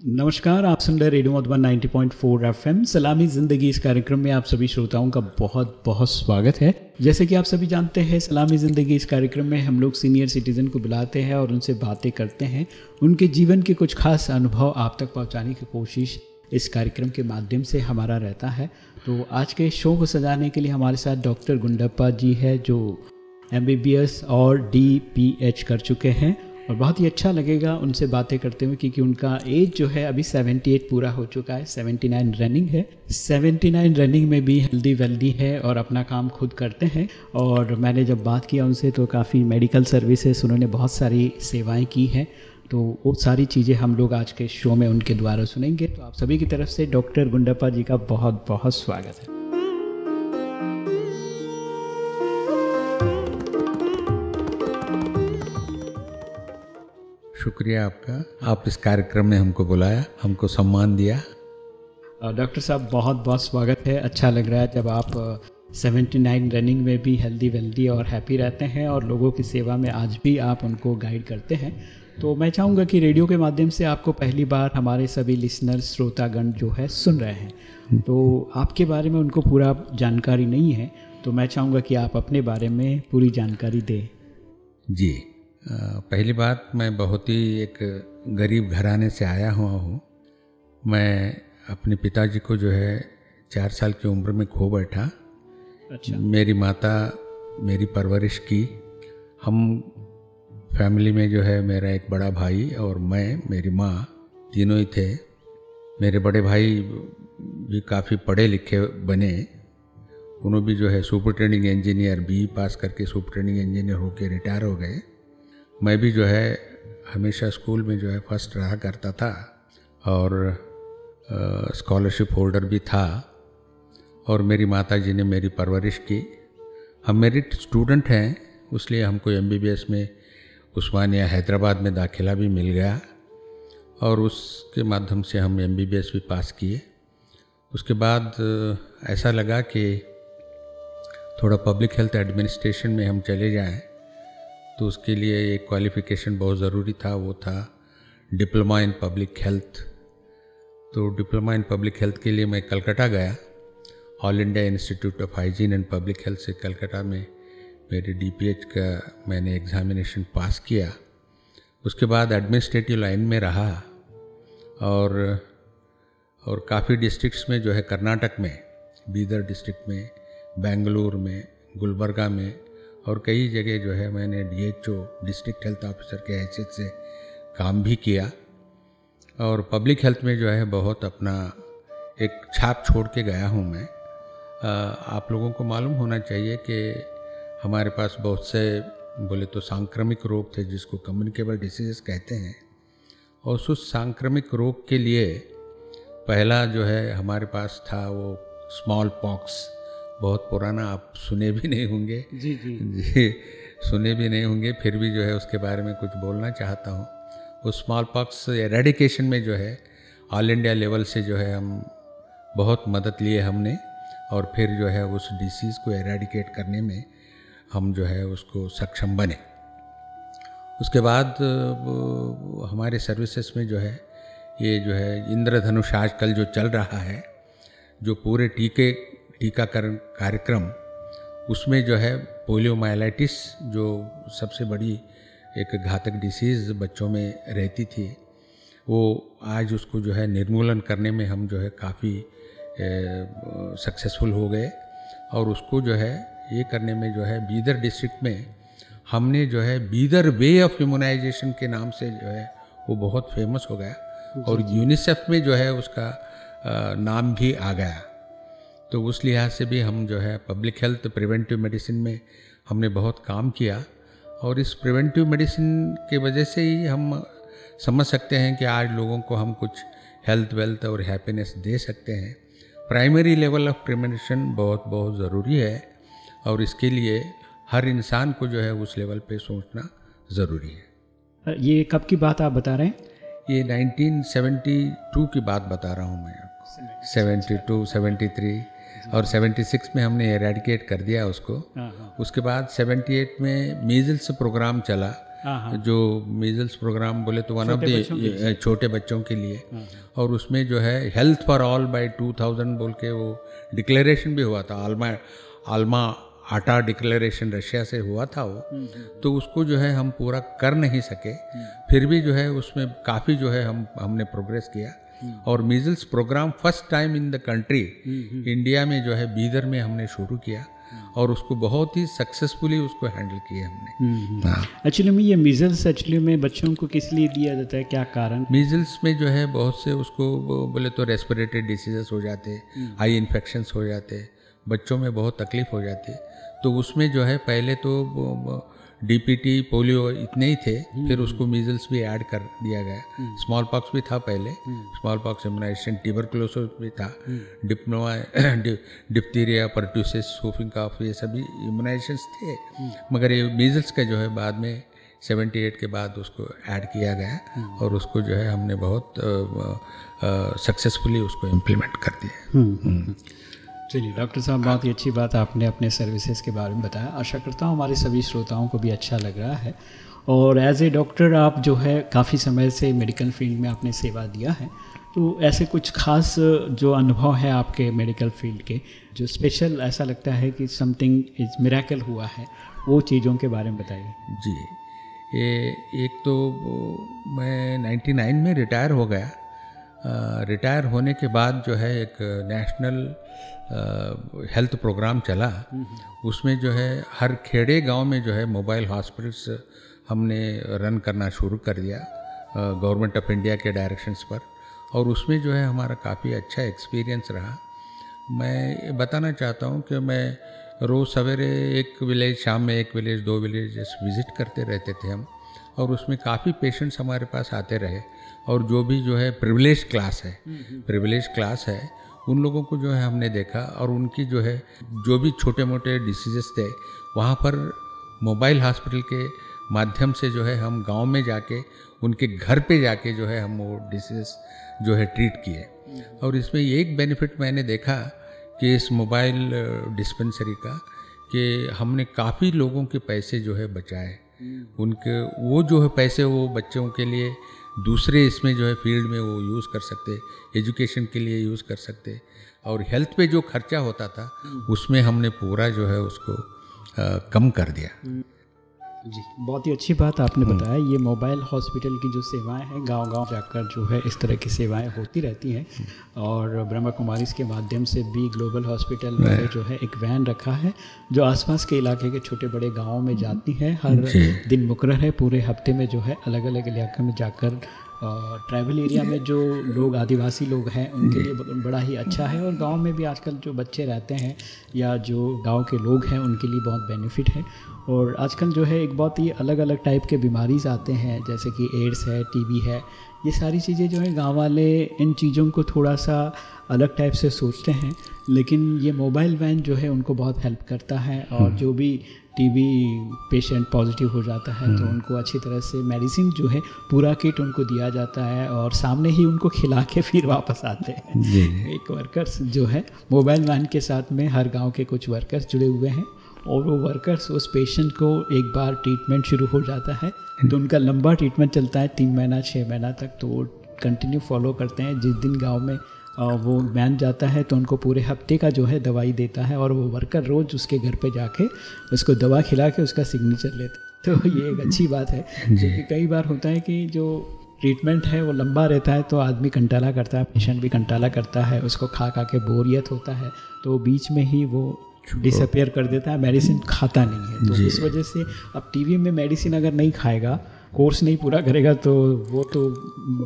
नमस्कार, आप सुन रहे रेडियो मधुबन 90.4 एफएम। सलामी ज़िंदगी इस कार्यक्रम में आप सभी श्रोताओं का बहुत बहुत स्वागत है। जैसे कि आप सभी जानते हैं, सलामी ज़िंदगी इस कार्यक्रम में हम लोग सीनियर सिटीज़न को बुलाते हैं और उनसे बातें करते हैं। उनके जीवन के कुछ खास अनुभव आप तक पहुँचाने की कोशिश इस कार्यक्रम के माध्यम से हमारा रहता है। तो आज के शो को सजाने के लिए हमारे साथ डॉक्टर गुंडप्पा जी है, जो एमबीबीएस और डीपीएच कर चुके हैं। और बहुत ही अच्छा लगेगा उनसे बातें करते हुए, क्योंकि उनका एज जो है अभी 78 पूरा हो चुका है 79 रनिंग है। 79 रनिंग में भी हेल्दी वेल्दी है और अपना काम खुद करते हैं। और मैंने जब बात किया उनसे तो काफ़ी मेडिकल सर्विसेज़ उन्होंने बहुत सारी सेवाएँ की हैं। तो वो सारी चीज़ें हम लोग आज के शो में उनके द्वारा सुनेंगे। तो आप सभी की तरफ़ से डॉक्टर गुंडप्पा जी का बहुत बहुत स्वागत है। शुक्रिया आपका। आप इस कार्यक्रम में हमको बुलाया हमको सम्मान दिया। डॉक्टर साहब बहुत बहुत स्वागत है। अच्छा लग रहा है जब आप 79 रनिंग में भी हेल्दी वेल्दी और हैप्पी रहते हैं और लोगों की सेवा में आज भी आप उनको गाइड करते हैं। तो मैं चाहूँगा कि रेडियो के माध्यम से आपको पहली बार हमारे सभी लिसनर श्रोतागण जो है सुन रहे हैं। तो आपके बारे में उनको पूरा जानकारी नहीं है तो मैं चाहूँगा कि आप अपने बारे में पूरी जानकारी दें। जी। पहली बात मैं बहुत ही एक गरीब घराने से आया हुआ हूँ। मैं अपने पिताजी को जो है चार साल की उम्र में खो बैठा। अच्छा। मेरी माता मेरी परवरिश की। हम फैमिली में जो है मेरा एक बड़ा भाई और मैं मेरी माँ तीनों ही थे। मेरे बड़े भाई भी काफ़ी पढ़े लिखे बने। उन्होंने भी जो है super training engineer B pass करके सुपर ट्रेनिंग इंजीनियर होकर रिटायर हो गए। मैं भी जो है हमेशा स्कूल में जो है फ़र्स्ट रहा करता था और स्कॉलरशिप होल्डर भी था और मेरी माता जी ने मेरी परवरिश की। हम मेरिट स्टूडेंट हैं इसलिए हमको एमबीबीएस में उस्मानिया हैदराबाद में दाखिला भी मिल गया और उसके माध्यम से हम एमबीबीएस भी पास किए। उसके बाद, ऐसा लगा कि थोड़ा पब्लिक हेल्थ एडमिनिस्ट्रेशन में हम चले जाएँ। तो उसके लिए एक क्वालिफ़िकेशन बहुत ज़रूरी था, वो था डिप्लोमा इन पब्लिक हेल्थ तो डिप्लोमा इन पब्लिक हेल्थ के लिए मैं कलकत्ता गया All India Institute of Hygiene and Public Health से कलकत्ता में मेरे डीपीएच का मैंने एग्ज़ामिनेशन पास किया। उसके बाद एडमिनिस्ट्रेटिव लाइन में रहा और और काफ़ी डिस्ट्रिक्ट्स में जो है कर्नाटक में बीदर डिस्ट्रिक्ट में बेंगलुरु में गुलबर्गा में और कई जगह जो है मैंने डीएचओ डिस्ट्रिक्ट हेल्थ ऑफिसर के हैसियत से काम भी किया और पब्लिक हेल्थ में जो है बहुत अपना एक छाप छोड़ के गया हूँ मैं। आप लोगों को मालूम होना चाहिए कि हमारे पास बहुत से बोले तो सांक्रमिक रोग थे जिसको कम्युनिकेबल डिसीजेस कहते हैं और उस सांक्रमिक रोग के लिए पहला जो है हमारे पास था वो स्मॉल पॉक्स बहुत पुराना आप सुने भी नहीं होंगे। जी जी। जी सुने भी नहीं होंगे फिर भी जो है उसके बारे में कुछ बोलना चाहता हूँ। वो स्मॉल पॉक्स एरेडिकेशन में जो है ऑल इंडिया लेवल से जो है हम बहुत मदद लिए हमने और फिर जो है उस डिसीज़ को एरेडिकेट करने में हम जो है उसको सक्षम बने। उसके बाद हमारे सर्विसेज़ में जो है ये जो है इंद्रधनुष आजकल जो चल रहा है जो पूरे टीके टीकाकरण कार्यक्रम उसमें जो है पोलियोमाइलाइटिस जो सबसे बड़ी एक घातक डिसीज़ बच्चों में रहती थी वो आज उसको जो है निर्मूलन करने में हम जो है काफ़ी सक्सेसफुल हो गए और उसको जो है ये करने में जो है बीदर डिस्ट्रिक्ट में हमने जो है बीदर वे ऑफ़ इम्यूनाइजेशन के नाम से जो है वो बहुत फ़ेमस हो गया और यूनिसेफ में जो है उसका नाम भी आ गया। तो उस लिहाज से भी हम जो है पब्लिक हेल्थ प्रिवेंटिव मेडिसिन में हमने बहुत काम किया और इस प्रिवेंटिव मेडिसिन के वजह से ही हम समझ सकते हैं कि आज लोगों को हम कुछ हेल्थ वेल्थ और हैप्पीनेस दे सकते हैं। प्राइमरी लेवल ऑफ़ प्रिवेंशन बहुत बहुत ज़रूरी है और इसके लिए हर इंसान को जो है उस लेवल पे सोचना ज़रूरी है। ये कब की बात आप बता रहे हैं? ये 1972 की बात बता रहा हूँ मैं आपको। 72, 73 और 76 में हमने एरेडिकेट कर दिया उसको। हाँ, हाँ। उसके बाद 78 में मीजल्स प्रोग्राम चला। हाँ, जो मीजल्स प्रोग्राम बोले तो वन ऑफ़ द छोटे बच्चों के लिए। और उसमें जो है हेल्थ फॉर ऑल बाय 2000 बोल के वो डिक्लेरेशन भी हुआ था। आलमा आलमा आटा डिक्लेरेशन रशिया से हुआ था वो। तो उसको जो है हम पूरा कर नहीं सके। फिर भी जो है उसमें काफ़ी जो है हम हमने प्रोग्रेस किया। और measles programme first time in the country India में जो है बीदर में हमने शुरू किया और उसको बहुत ही सक्सेसफुली उसको हैंडल किया हमने। हाँ। एक्चुअली में ये मीजल्स एक्चुअली में बच्चों को किस लिए दिया जाता है क्या कारण? मीजल्स में जो है बहुत से उसको बोले तो रेस्पिरेटरी डिसीजेस हो जाते आई इन्फेक्शंस हो जाते बच्चों में बहुत तकलीफ़ हो जाती। तो उसमें जो है पहले तो डीपीटी पोलियो इतने ही थे फिर उसको मीजल्स भी ऐड कर दिया गया। स्मॉल पॉक्स भी था पहले। स्मॉल पॉक्स इम्यूनाइजेशन ट्यूबरकुलोसिस भी था। डिप्नोआ डिप्थीरिया परट्यूसिस सूफिंग कफ ये सभी इम्यूनाइजेशन थे। मगर ये मीजल्स का जो है बाद में 78 के बाद उसको ऐड किया गया और उसको जो है हमने बहुत सक्सेसफुली उसको इम्प्लीमेंट कर दिया। हम्म। चलिए डॉक्टर साहब, बहुत ही अच्छी बात आपने अपने सर्विसेज़ के बारे में बताया। आशा करता हूँ हमारे सभी श्रोताओं को भी अच्छा लग रहा है। और एज ए डॉक्टर आप जो है काफ़ी समय से मेडिकल फ़ील्ड में आपने सेवा दिया है। तो ऐसे कुछ खास जो अनुभव है आपके मेडिकल फ़ील्ड के, जो स्पेशल ऐसा लगता है कि समथिंग इज़ मेराकल हुआ है, वो चीज़ों के बारे में बताइए। जी, ये एक तो मैं 99 में रिटायर हो गया। रिटायर होने के बाद जो है एक नेशनल हेल्थ प्रोग्राम चला। उसमें जो है हर खेड़े गाँव में जो है मोबाइल हॉस्पिटल्स हमने रन करना शुरू कर दिया गवर्नमेंट ऑफ़ इंडिया के डायरेक्शंस पर। और उसमें जो है हमारा काफ़ी अच्छा एक्सपीरियंस रहा। मैं बताना चाहता हूँ कि मैं रोज़ सवेरे एक विलेज शाम में एक विलेज दो विलेज विज़िट करते रहते थे हम। और उसमें काफ़ी पेशेंट्स हमारे पास आते रहे। और जो भी जो है प्रिविलेज क्लास है प्रिविलेज क्लास है उन लोगों को जो है हमने देखा और उनकी जो है जो भी छोटे मोटे डिसीजेस थे वहाँ पर मोबाइल हॉस्पिटल के माध्यम से जो है हम गाँव में जाके उनके घर पे जाके जो है हम वो डिसीजेस जो है ट्रीट किए। और इसमें एक बेनिफिट मैंने देखा कि इस मोबाइल डिस्पेंसरी का कि हमने काफ़ी लोगों के पैसे जो है बचाए। उनके वो जो है पैसे वो बच्चों के लिए दूसरे इसमें जो है फ़ील्ड में वो यूज़ कर सकते एजुकेशन के लिए यूज़ कर सकते। और हेल्थ पे जो खर्चा होता था उसमें हमने पूरा जो है उसको आ, कम कर दिया। जी बहुत ही अच्छी बात आपने बताया। ये मोबाइल हॉस्पिटल की जो सेवाएँ हैं गांव-गांव जाकर जो है इस तरह की सेवाएँ होती रहती हैं। और ब्रह्मा कुमारी के माध्यम से भी ग्लोबल हॉस्पिटल में जो है एक वैन रखा है जो आसपास के इलाके के छोटे बड़े गाँवों में जाती है। हर दिन मुकर है पूरे हफ़्ते में जो है अलग अलग इलाके में जाकर ट्राइबल एरिया में जो लोग, आदिवासी लोग हैं, उनके लिए बड़ा ही अच्छा है। और गाँव में भी आजकल जो बच्चे रहते हैं या जो गाँव के लोग हैं, उनके लिए बहुत बेनिफिट है। और आजकल जो है, एक बहुत ही अलग अलग टाइप के बीमारीज आते हैं, जैसे कि एड्स है टीबी है ये सारी चीज़ें जो है गाँव वाले इन चीज़ों को थोड़ा सा अलग टाइप से सोचते हैं लेकिन ये मोबाइल वैन जो है उनको बहुत हेल्प करता है और हम्म। जो भी टीबी पेशेंट पॉजिटिव हो जाता है तो हम्म। उनको अच्छी तरह से मेडिसिन जो है पूरा किट उनको दिया जाता है और सामने ही उनको खिला के फिर वापस आते हैं एक वर्कर्स जो है मोबाइल वैन के साथ में हर गाँव के कुछ वर्कर्स जुड़े हुए हैं और वो वर्कर्स उस पेशेंट को एक बार ट्रीटमेंट शुरू हो जाता है। तो उनका लंबा ट्रीटमेंट चलता है तीन महीना छः महीना तक। तो वो कंटिन्यू फॉलो करते हैं। जिस दिन गाँव में वो मैन जाता है तो उनको पूरे हफ़्ते का जो है दवाई देता है और वो वर्कर रोज़ उसके घर पे जाके उसको दवा खिला के उसका सिग्नेचर लेते तो ये एक अच्छी बात है क्योंकि कई बार होता है कि जो ट्रीटमेंट है वो लंबा रहता है तो आदमी कंटाला करता है पेशेंट भी कंटाला करता है उसको खा खा के बोरियत होता है। तो बीच में ही वो डिसअपेयर कर देता है मेडिसिन खाता नहीं है। तो इस वजह से अब टीवी में मेडिसिन अगर नहीं खाएगा कोर्स नहीं पूरा करेगा तो वो तो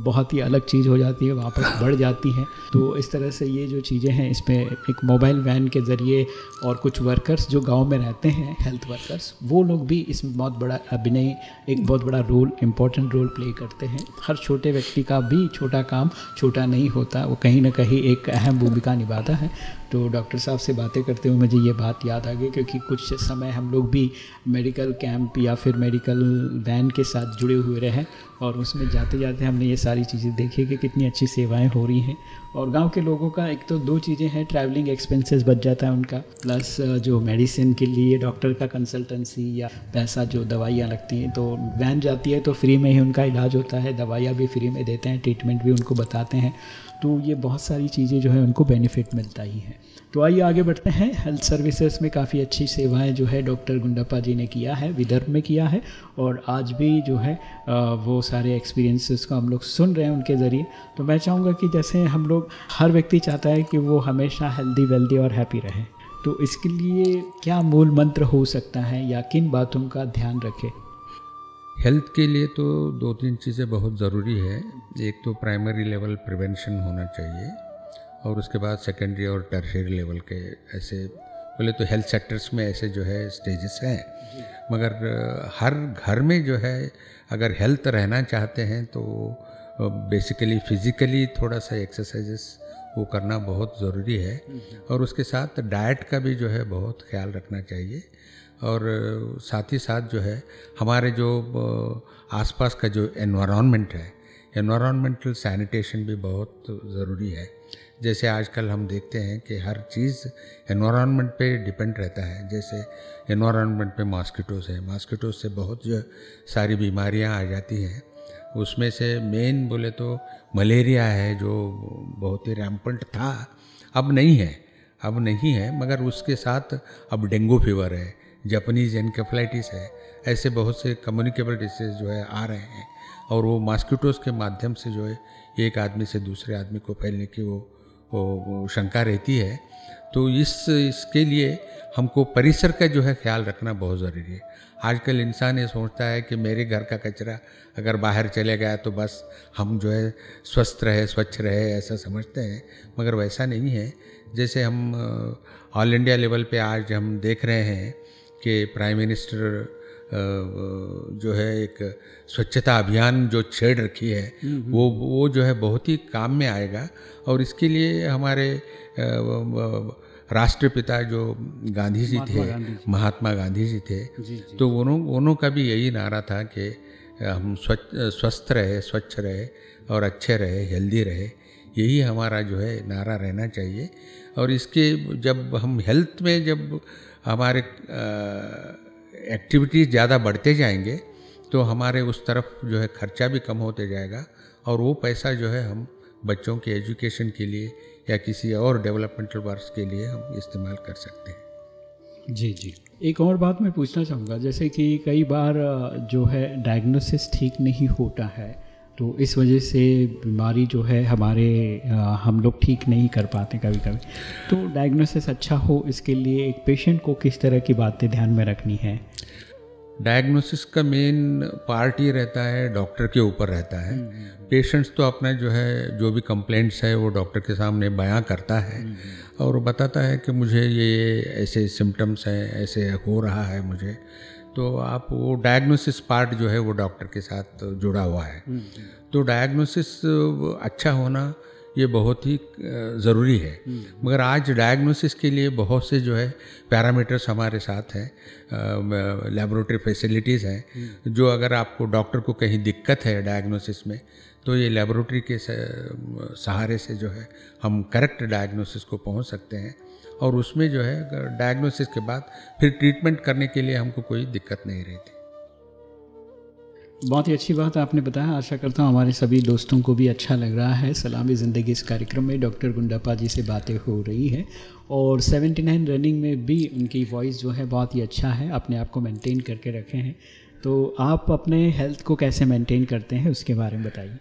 बहुत ही अलग चीज़ हो जाती है वापस बढ़ जाती है। तो इस तरह से ये जो चीज़ें हैं इस पर एक मोबाइल वैन के ज़रिए और कुछ वर्कर्स जो गाँव में रहते हैं हेल्थ वर्कर्स वो लोग भी इसमें बहुत बड़ा अभिनय एक बहुत बड़ा रोल इम्पोर्टेंट रोल प्ले करते हैं। हर छोटे व्यक्ति का भी छोटा काम छोटा नहीं होता वो कहीं ना कहीं एक अहम भूमिका निभाता है। तो डॉक्टर साहब से बातें करते हुए मुझे ये बात याद आ गई, क्योंकि कुछ समय हम लोग भी मेडिकल कैंप या फिर मेडिकल वैन के साथ जुड़े हुए रहे और उसमें जाते जाते हमने ये सारी चीज़ें देखी कि कितनी अच्छी सेवाएँ हो रही हैं। और गाँव के लोगों का एक तो दो चीज़ें हैं ट्रैवलिंग एक्सपेंसेस बच जाता है उनका प्लस जो मेडिसिन के लिए डॉक्टर का कंसल्टेंसी या पैसा जो दवाइयाँ लगती हैं तो वैन जाती है तो फ्री में ही उनका इलाज होता है, दवाइयाँ भी फ्री में देते हैं ट्रीटमेंट भी उनको बताते हैं। तो ये बहुत सारी चीज़ें जो है उनको बेनिफिट मिलता ही है। तो आइए आगे बढ़ते हैं। हेल्थ सर्विसेज़ में काफ़ी अच्छी सेवाएँ जो है डॉक्टर गुंडप्पा जी ने किया है, विदर्भ में किया है और आज भी जो है वो सारे एक्सपीरियंसेस को हम लोग सुन रहे हैं उनके ज़रिए। तो मैं चाहूँगा कि जैसे हम लोग, हर व्यक्ति चाहता है कि वो हमेशा हेल्दी वेल्दी और हैप्पी रहे। तो इसके लिए क्या मूल मंत्र हो सकता है या किन बातों का ध्यान रखें? हेल्थ के लिए तो दो तीन चीज़ें बहुत ज़रूरी है। एक तो प्राइमरी लेवल प्रिवेंशन होना चाहिए और उसके बाद सेकेंडरी और टर्शरी लेवल के ऐसे बोले तो हेल्थ सेक्टर्स में ऐसे जो है स्टेजेस हैं। मगर हर घर में जो है, अगर हेल्थ रहना चाहते हैं तो बेसिकली फिज़िकली थोड़ा सा एक्सरसाइजेस वो करना बहुत ज़रूरी है। और उसके साथ डाइट का भी जो है बहुत ख्याल रखना चाहिए। और साथ ही साथ जो है, हमारे जो आसपास का जो एनवायरनमेंट है एनवायरमेंटल सैनिटेशन भी बहुत ज़रूरी है। जैसे आजकल हम देखते हैं कि हर चीज़ एनवायरनमेंट पे डिपेंड रहता है। जैसे एनवायरनमेंट पे मॉस्किटोस है मॉस्किटोज से बहुत जो सारी बीमारियाँ आ जाती हैं। उसमें से मेन बोले तो मलेरिया है, जो बहुत ही रैम्पंट था, अब नहीं है, अब नहीं है, मगर उसके साथ अब डेंगू फीवर है। जापनीज एनकेफ्लाइटिस है। ऐसे बहुत से कम्युनिकेबल डिसीज जो है आ रहे हैं और वो मॉस्किटोज़ के माध्यम से जो है एक आदमी से दूसरे आदमी को फैलने की वो, वो, शंका रहती है। तो इस इसके लिए हमको परिसर का जो है ख्याल रखना बहुत ज़रूरी है। आजकल इंसान ये सोचता है कि मेरे घर का कचरा अगर बाहर चले गया तो बस हम जो है स्वस्थ रहे स्वच्छ रहे ऐसा समझते हैं। मगर वैसा नहीं है। जैसे हम ऑल इंडिया लेवल पे आज हम देख रहे हैं कि प्राइम मिनिस्टर जो है एक स्वच्छता अभियान जो छेड़ रखी है वो वो जो है बहुत ही काम में आएगा। और इसके लिए हमारे राष्ट्रपिता जो गांधी जी थे महात्मा गांधी जी। थे जी, जी, तो उन्हों उन्हों का भी यही नारा था कि हम स्वच्छ स्वस्थ रहे स्वच्छ रहे और अच्छे रहे हेल्दी रहे। यही हमारा जो है नारा रहना चाहिए। और इसके जब हम हेल्थ में जब हमारे एक्टिविटीज़ ज़्यादा बढ़ते जाएँगे तो हमारे उस तरफ़ जो है खर्चा भी कम होते जाएगा और वो पैसा जो है हम बच्चों के एजुकेशन के लिए या किसी और डेवलपमेंटल वर्क के लिए हम इस्तेमाल कर सकते हैं। जी जी। एक और बात मैं पूछना चाहूँगा, जैसे कि कई बार जो है डायग्नोसिस ठीक नहीं होता है तो इस वजह से बीमारी जो है हमारे आ, हम लोग ठीक नहीं कर पाते कभी कभी तो डायग्नोसिस अच्छा हो इसके लिए एक पेशेंट को किस तरह की बातें ध्यान में रखनी है? डायग्नोसिस का मेन पार्ट ये रहता है डॉक्टर के ऊपर रहता है। पेशेंट्स हम्म, हम्म। तो अपना जो है जो भी कंप्लेंट्स है वो डॉक्टर के सामने बयां करता है हम्म, और बताता है कि मुझे ये ऐसे सिम्टम्स हैं ऐसे हो रहा है मुझे। तो आप वो डायग्नोसिस पार्ट जो है वो डॉक्टर के साथ जुड़ा हुआ है। हम्म, हम्म। तो डायग्नोसिस अच्छा होना ये बहुत ही ज़रूरी है। हम्म, मगर आज डायग्नोसिस के लिए बहुत से जो है पैरामीटर्स हमारे साथ हैं लेबोरेटरी फैसिलिटीज़ हैं जो अगर आपको डॉक्टर को कहीं दिक्कत है डायग्नोसिस में तो ये लेबोरेटरी के सहारे से जो है हम करेक्ट डायग्नोसिस को पहुँच सकते हैं। और उसमें जो है डायग्नोसिस के बाद फिर ट्रीटमेंट करने के लिए हमको कोई दिक्कत नहीं रहती। बहुत ही अच्छी बात आपने बताया। आशा करता हूँ हमारे सभी दोस्तों को भी अच्छा लग रहा है। सलामी ज़िंदगी इस कार्यक्रम में डॉक्टर गुंडापा जी से बातें हो रही है और 79 रनिंग में भी उनकी वॉइस जो है बहुत ही अच्छा है। अपने आप को मेंटेन करके रखे हैं। तो आप अपने हेल्थ को कैसे मेंटेन करते हैं, उसके बारे में बताइए।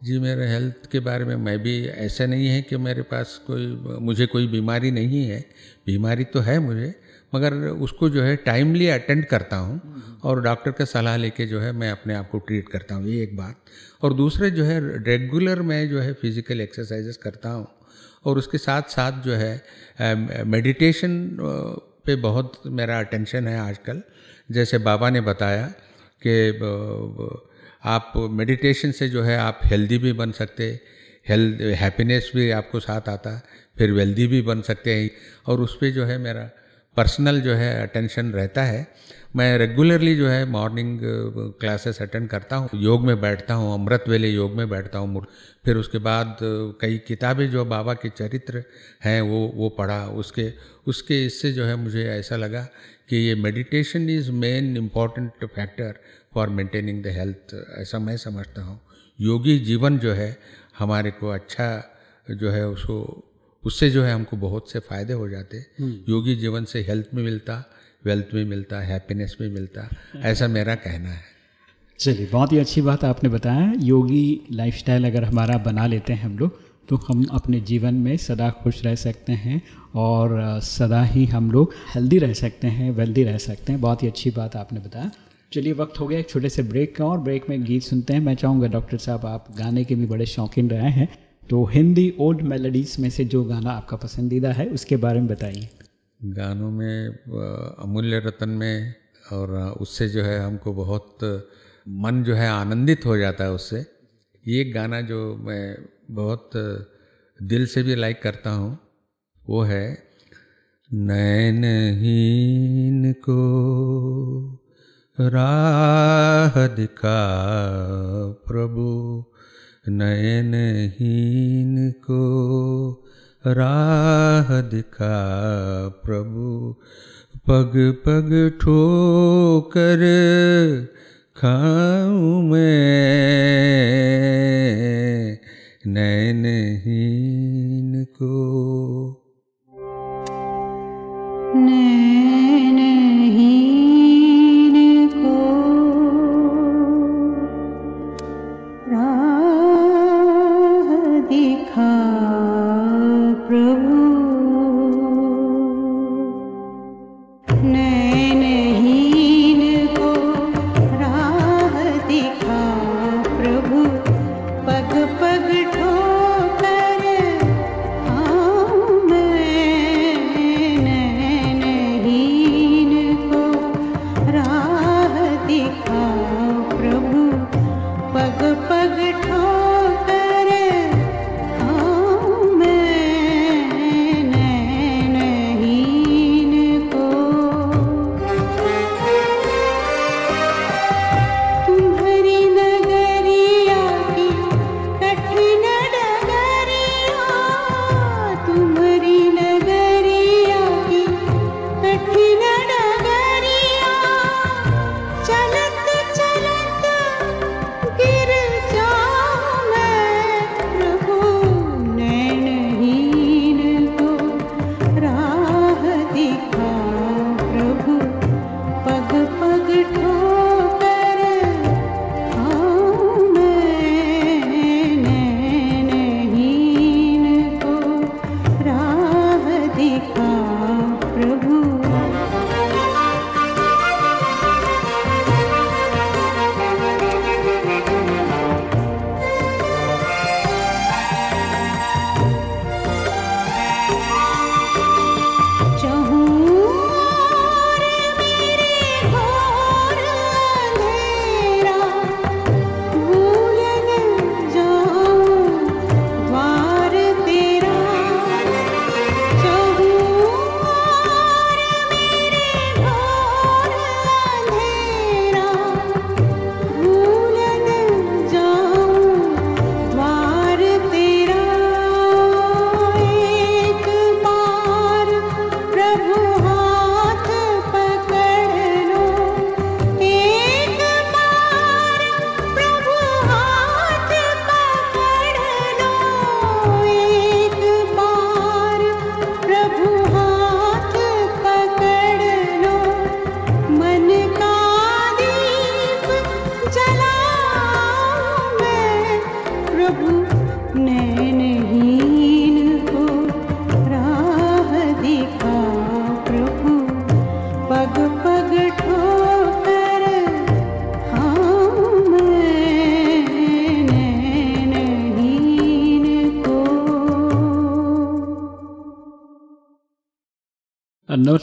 जी मेरे हेल्थ के बारे में मैं भी ऐसा नहीं है कि मेरे पास कोई मुझे कोई बीमारी नहीं है। बीमारी तो है मुझे मगर उसको जो है टाइमली अटेंड करता हूँ और डॉक्टर का सलाह लेके जो है मैं अपने आप को ट्रीट करता हूँ ये एक बात। और दूसरे जो है रेगुलर मैं जो है फ़िज़िकल एक्सरसाइजेस करता हूँ और उसके साथ साथ जो है मेडिटेशन पे बहुत मेरा अटेंशन है आजकल। जैसे बाबा ने बताया कि आप मेडिटेशन से जो है आप हेल्दी भी बन सकते हेल्थ हैप्पीनेस भी आपको साथ आता, फिर वेल्दी भी बन सकते हैं। और उस पर जो है मेरा पर्सनल जो है अटेंशन रहता है। मैं रेगुलरली जो है मॉर्निंग क्लासेस अटेंड करता हूँ। योग में बैठता हूँ, अमृत वेले योग में बैठता हूँ फिर उसके बाद कई किताबें जो बाबा के चरित्र हैं, वो वो पढ़ा। उसके उसके इससे जो है मुझे ऐसा लगा कि ये meditation is main important factor for maintaining the health ऐसा मैं समझता हूँ। योगी जीवन जो है हमारे को अच्छा जो है उसको उससे जो है हमको बहुत से फ़ायदे हो जाते। हम्म। योगी जीवन से हेल्थ में मिलता वेल्थ में मिलता हैप्पीनेस में मिलता ऐसा मेरा कहना है। चलिए बहुत ही अच्छी बात आपने बताया। योगी लाइफस्टाइल अगर हमारा बना लेते हैं हम लोग तो हम अपने जीवन में सदा खुश रह सकते हैं और सदा ही हम लोग हेल्दी रह सकते हैं वेल्दी रह सकते हैं। बहुत ही अच्छी बात आपने बताया। चलिए वक्त हो गया एक छोटे से ब्रेक का और ब्रेक में गीत सुनते हैं। मैं चाहूँगा डॉक्टर साहब, आप गाने के भी बड़े शौकीन रहे हैं। तो हिंदी ओल्ड मेलोडीज में से जो गाना आपका पसंदीदा है, उसके बारे में बताइए। गानों में अमूल्य रतन में और उससे जो है हमको बहुत मन जो है आनंदित हो जाता है उससे। ये गाना जो मैं बहुत दिल से भी लाइक करता हूँ, वो है नैनहीन को राह दिखा प्रभु, नयनहीन को राह दिखा प्रभु, पग पग ठोकर खाऊं मैं नैनहीन को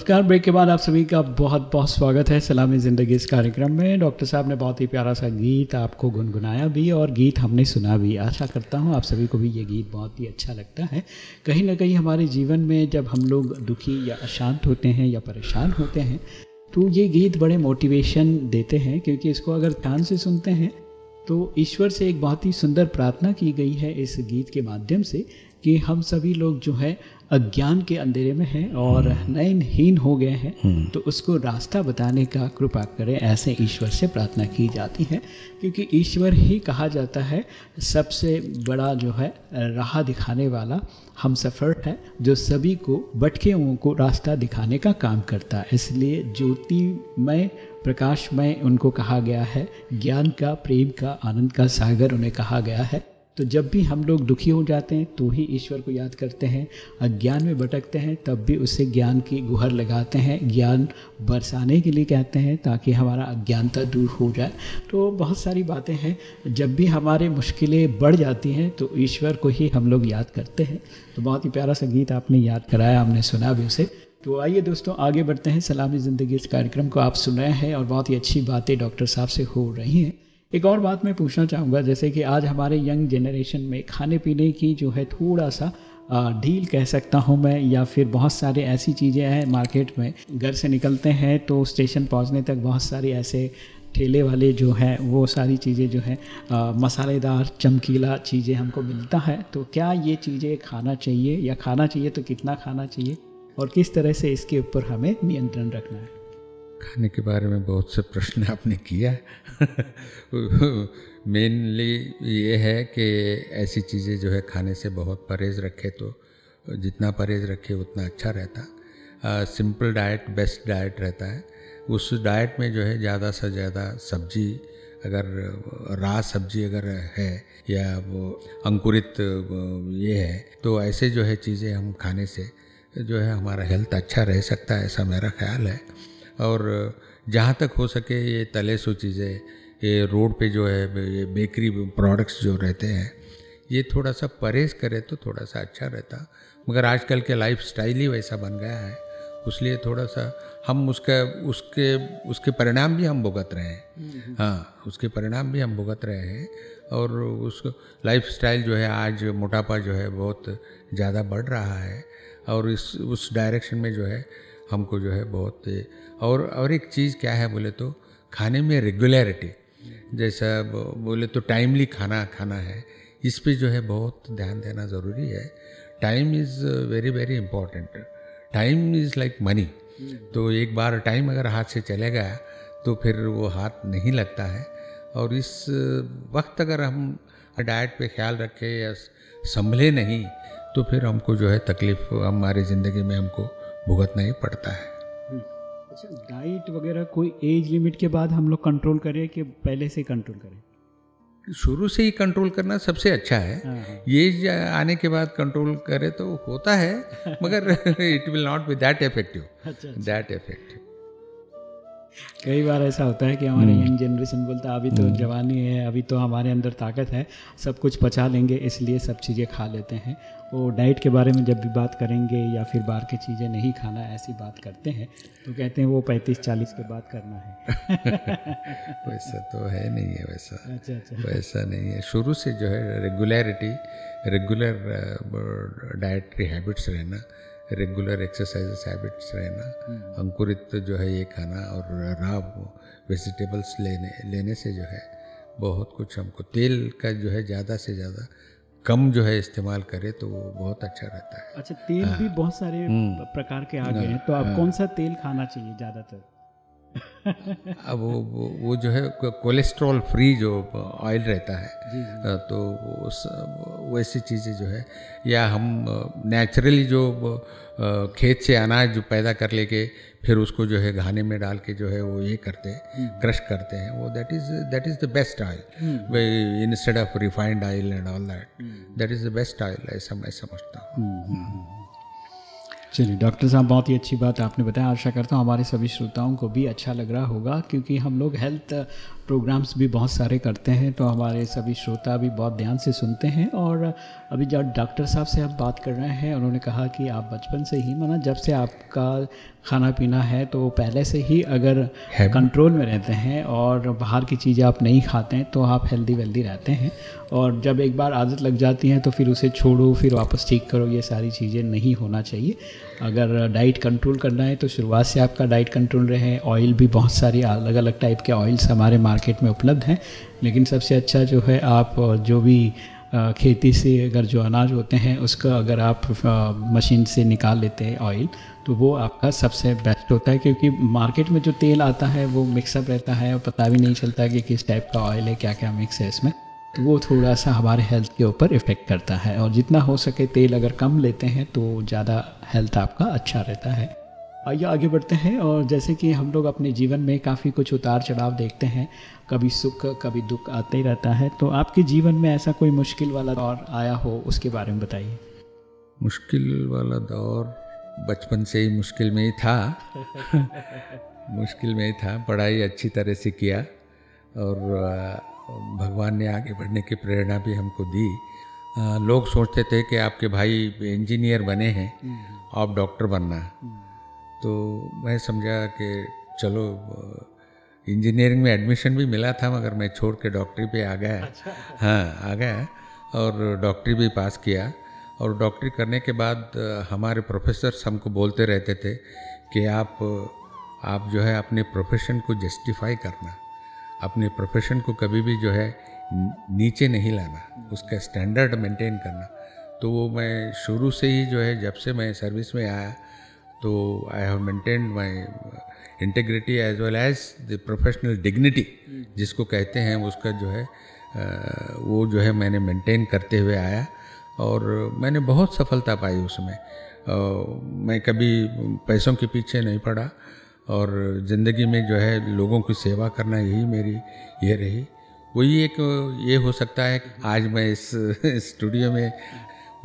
नमस्कार। ब्रेक के बाद आप सभी का बहुत बहुत स्वागत है सलामी ज़िंदगी इस कार्यक्रम में। डॉक्टर साहब ने बहुत ही प्यारा सा गीत आपको गुनगुनाया भी और गीत हमने सुना भी। आशा करता हूँ आप सभी को भी ये गीत बहुत ही अच्छा लगता है। कहीं ना कहीं हमारे जीवन में जब हम लोग दुखी या अशांत होते हैं या परेशान होते हैं तो ये गीत बड़े मोटिवेशन देते हैं क्योंकि इसको अगर ध्यान से सुनते हैं तो ईश्वर से एक बहुत ही सुंदर प्रार्थना की गई है इस गीत के माध्यम से। कि हम सभी लोग जो है अज्ञान के अंधेरे में हैं और नयनहीन हो गए हैं। तो उसको रास्ता बताने का कृपा करें ऐसे ईश्वर से प्रार्थना की जाती है। क्योंकि ईश्वर ही कहा जाता है सबसे बड़ा जो है राह दिखाने वाला हम सफ़र है जो सभी को भटके हुओं को रास्ता दिखाने का काम करता है। इसलिए ज्योतिमय प्रकाशमय उनको कहा गया है ज्ञान का प्रेम का आनंद का सागर उन्हें कहा गया है। तो जब भी हम लोग दुखी हो जाते हैं तो ही ईश्वर को याद करते हैं अज्ञान में भटकते हैं, तब भी उससे ज्ञान की गुहर लगाते हैं। ज्ञान बरसाने के लिए कहते हैं ताकि हमारा अज्ञानता दूर हो जाए। तो बहुत सारी बातें हैं। जब भी हमारे मुश्किलें बढ़ जाती हैं तो ईश्वर को ही हम लोग याद करते हैं। तो बहुत ही प्यारा सा गीत आपने याद कराया हमने सुना भी उसे। तो आइए दोस्तों, आगे बढ़ते हैं। सलामी ज़िंदगी इस कार्यक्रम को आप सुन रहे हैं और बहुत ही अच्छी बातें डॉक्टर साहब से हो रही हैं। एक और बात मैं पूछना चाहूँगा, जैसे कि आज हमारे यंग जनरेशन में खाने पीने की जो है थोड़ा सा ढील कह सकता हूँ मैं, या फिर बहुत सारे ऐसी चीज़ें हैं मार्केट में, घर से निकलते हैं तो स्टेशन पहुँचने तक बहुत सारे ऐसे ठेले वाले जो हैं, वो सारी चीज़ें जो हैं मसालेदार, चमकीला चीज़ें हमको मिलता है। तो क्या ये चीज़ें खाना चाहिए, या खाना चाहिए तो कितना खाना चाहिए, और किस तरह से इसके ऊपर हमें नियंत्रण रखना है? खाने के बारे में बहुत से प्रश्न आपने किया। मेनली ये है कि ऐसी चीज़ें जो है खाने से बहुत परहेज़ रखे तो जितना परहेज़ रखे उतना अच्छा रहता। सिंपल डाइट बेस्ट डाइट रहता है। उस डाइट में जो है ज़्यादा से ज़्यादा सब्ज़ी, अगर रा सब्ज़ी अगर है या वो अंकुरित ये है तो ऐसे जो है चीज़ें हम खाने से जो है हमारा हेल्थ अच्छा रह सकता है, ऐसा मेरा ख्याल है। और जहाँ तक हो सके ये तले सो चीज़ें ये रोड पे जो है ये बेकरी प्रोडक्ट्स जो रहते हैं ये थोड़ा सा परहेज करे तो थोड़ा सा अच्छा रहता। मगर आजकल के लाइफ स्टाइल ही वैसा बन गया है उसलिए थोड़ा सा हम उसका उसके उसके परिणाम भी हम भुगत रहे हैं। हाँ उसके परिणाम भी हम भुगत रहे हैं और उस लाइफ स्टाइल जो है आज मोटापा जो है बहुत ज़्यादा बढ़ रहा है और इस उस डायरेक्शन में जो है हमको जो है बहुत और और एक चीज़ क्या है बोले तो खाने में रेगुलरिटी जैसा बोले तो टाइमली खाना खाना है, इस पे जो है बहुत ध्यान देना ज़रूरी है। Time is very very important time is like money तो एक बार टाइम अगर हाथ से चले गया तो फिर वो हाथ नहीं लगता है। और इस वक्त अगर हम डाइट पे ख्याल रखें या संभले नहीं तो फिर हमको जो है तकलीफ़, हमारी ज़िंदगी में हमको भुगतना ही पड़ता है। अच्छा डाइट वगैरह कोई एज लिमिट के बाद हम लोग कंट्रोल करें कि पहले से कंट्रोल करें? शुरू से ही कंट्रोल करना सबसे अच्छा है। हाँ, हाँ। ये आने के बाद कंट्रोल करे तो होता है मगर it will not be that effective that effective कई बार ऐसा होता है कि हमारे यंग जनरेशन बोलता है अभी तो जवानी है अभी तो हमारे अंदर ताकत है सब कुछ पचा लेंगे इसलिए सब चीज़ें खा लेते हैं। वो डाइट के बारे में जब भी बात करेंगे या फिर बाहर की चीज़ें नहीं खाना ऐसी बात करते हैं तो कहते हैं वो पैंतीस चालीस के बाद करना है। वैसा तो है नहीं है वैसा। अच्छा अच्छा। वैसा नहीं है। शुरू से जो है रेगुलरिटी रेगुलर डाइटरी हैबिट्स रहना रेगुलर एक्सरसाइज हैबिट्स रहना अंकुरित जो है ये खाना और रा वेजिटेबल्स लेने लेने से जो है बहुत कुछ हमको तेल का जो है ज़्यादा से ज़्यादा कम जो है इस्तेमाल करे तो वो बहुत अच्छा रहता है। अच्छा तेल भी बहुत सारे प्रकार के आ गए हैं तो आप आ, कौन सा तेल खाना चाहिए ज़्यादातर? अब वो वो, वो जो है कोलेस्ट्रॉल फ्री जो ऑयल रहता है तो उस वैसी चीज़ें जो है या हम नेचुरली जो खेत से अनाज जो पैदा कर लेके फिर उसको जो है घाने में डाल के जो है वो ये करते हैं क्रश करते हैं वो that is that is the best oil instead of refined oil and all that that is the best oil ऐसा मैं समझता हूँ। चलिए, डॉक्टर साहब, बहुत ही अच्छी बात आपने बताया। आशा करता हूँ हमारे सभी श्रोताओं को भी अच्छा लग रहा होगा, क्योंकि हम लोग हेल्थ प्रोग्राम्स भी बहुत सारे करते हैं तो हमारे सभी श्रोता भी बहुत ध्यान से सुनते हैं। और अभी जब डॉक्टर साहब से आप बात कर रहे हैं, उन्होंने कहा कि आप बचपन से ही माना, जब से आपका खाना पीना है तो पहले से ही अगर कंट्रोल में रहते हैं और बाहर की चीज़ें आप नहीं खाते हैं तो आप हेल्दी वेल्दी रहते हैं। और जब एक बार आदत लग जाती है तो फिर उसे छोड़ो फिर वापस ठीक करो। ये सारी चीज़ें नहीं होना चाहिए। अगर डाइट कंट्रोल करना है तो शुरुआत से आपका डाइट कंट्रोल रहे। ऑयल भी बहुत सारी अलग अलग टाइप के ऑयल्स हमारे मार्केट में उपलब्ध हैं। लेकिन सबसे अच्छा जो है आप जो भी खेती से अगर जो अनाज होते हैं उसका अगर आप मशीन से निकाल लेते हैं ऑयल तो वो आपका सबसे बेस्ट होता है क्योंकि मार्केट में जो तेल आता है, वो मिक्सअप रहता है और पता भी नहीं चलता कि किस टाइप का ऑयल है क्या क्या मिक्स है इसमें। तो वो थोड़ा सा हमारे हेल्थ के ऊपर इफ़ेक्ट करता है और जितना हो सके तेल अगर कम लेते हैं तो ज़्यादा हेल्थ आपका अच्छा रहता है। आइए आगे बढ़ते हैं और जैसे कि हम लोग अपने जीवन में काफ़ी कुछ उतार चढ़ाव देखते हैं, कभी सुख, कभी दुख आते ही रहता है तो आपके जीवन में ऐसा कोई मुश्किल वाला दौर आया हो, उसके बारे में बताइए। मुश्किल वाला दौर बचपन से ही मुश्किल में ही था। मुश्किल में ही था पढ़ाई अच्छी तरह से किया और भगवान ने आगे बढ़ने की प्रेरणा भी हमको दी। लोग सोचते थे कि आपके भाई इंजीनियर बने हैं आप डॉक्टर बनना। तो मैं समझा कि चलो इंजीनियरिंग में एडमिशन भी मिला था मगर मैं छोड़ के डॉक्टरी पे आ गया। अच्छा। हाँ आ गया और डॉक्टरी भी पास किया। और डॉक्टरी करने के बाद हमारे प्रोफेसर्स हमको बोलते रहते थे कि आप आप जो है अपने प्रोफेशन को जस्टिफाई करना। अपने प्रोफेशन को कभी भी जो है नीचे नहीं लाना, उसका स्टैंडर्ड मेंटेन करना। तो वो मैं शुरू से ही जो है, जब से मैं सर्विस में आया तो I have maintain my integrity as well as the professional dignity जिसको कहते हैं उसका जो है वो जो है मैंने मेंटेन करते हुए आया। और मैंने बहुत सफलता पाई उसमें। मैं कभी पैसों के पीछे नहीं पड़ा और ज़िंदगी में जो है लोगों की सेवा करना यही मेरी, ये रही। वही एक ये हो सकता है आज मैं इस स्टूडियो में,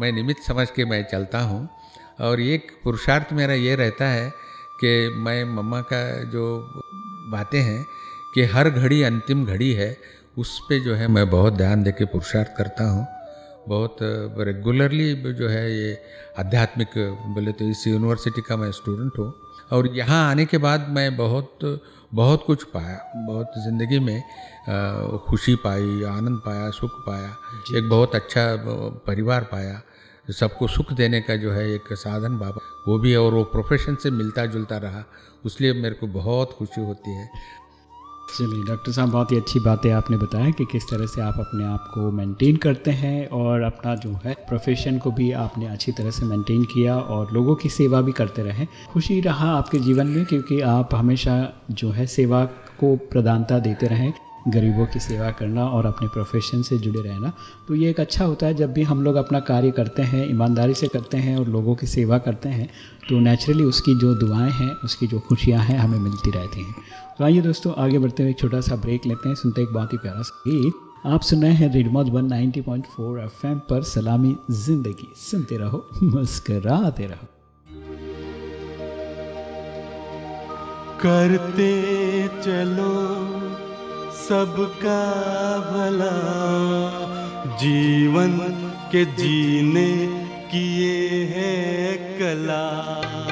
मैं निमित्त समझ के मैं चलता हूँ। और एक पुरुषार्थ मेरा ये रहता है कि मैं मम्मा का जो बातें हैं कि हर घड़ी अंतिम घड़ी है, उस पे जो है मैं बहुत ध्यान दे के पुरुषार्थ करता हूँ। बहुत रेगुलरली जो है ये आध्यात्मिक बोले तो इस यूनिवर्सिटी का मैं स्टूडेंट हूँ। और यहाँ आने के बाद मैं बहुत बहुत कुछ पाया। बहुत ज़िंदगी में खुशी पाई आनंद पाया सुख पाया। एक बहुत अच्छा परिवार पाया। सबको सुख देने का जो है एक साधन बाबा वो भी और वो प्रोफेशन से मिलता जुलता रहा। उसलिए मेरे को बहुत खुशी होती है। चलिए, डॉक्टर साहब, बहुत ही अच्छी बात आपने बताया कि किस तरह से आप अपने आप को मेंटेन करते हैं और अपना जो है प्रोफेशन को भी आपने अच्छी तरह से मेंटेन किया और लोगों की सेवा भी करते रहे। खुशी रहा आपके जीवन में क्योंकि आप हमेशा जो है सेवा को प्रधानता देते रहें, गरीबों की सेवा करना और अपने प्रोफेशन से जुड़े रहना। तो ये एक अच्छा होता है, जब भी हम लोग अपना कार्य करते हैं, ईमानदारी से करते हैं और लोगों की सेवा करते हैं तो नेचुरली उसकी जो दुआएँ हैं, उसकी जो खुशियाँ हैं हमें मिलती रहती हैं। तो आइए दोस्तों, आगे बढ़ते हुए एक छोटा सा ब्रेक लेते हैं, सुनते एक बहुत ही प्यारा सा गीत। आप सुन रहे हैं रेडमोज one ninety point four F पर सलामी ज़िंदगी। सुनते रहो, मुस्कराते रहो। करते चलो सबका भला। जीवन के जीने की ये है कला।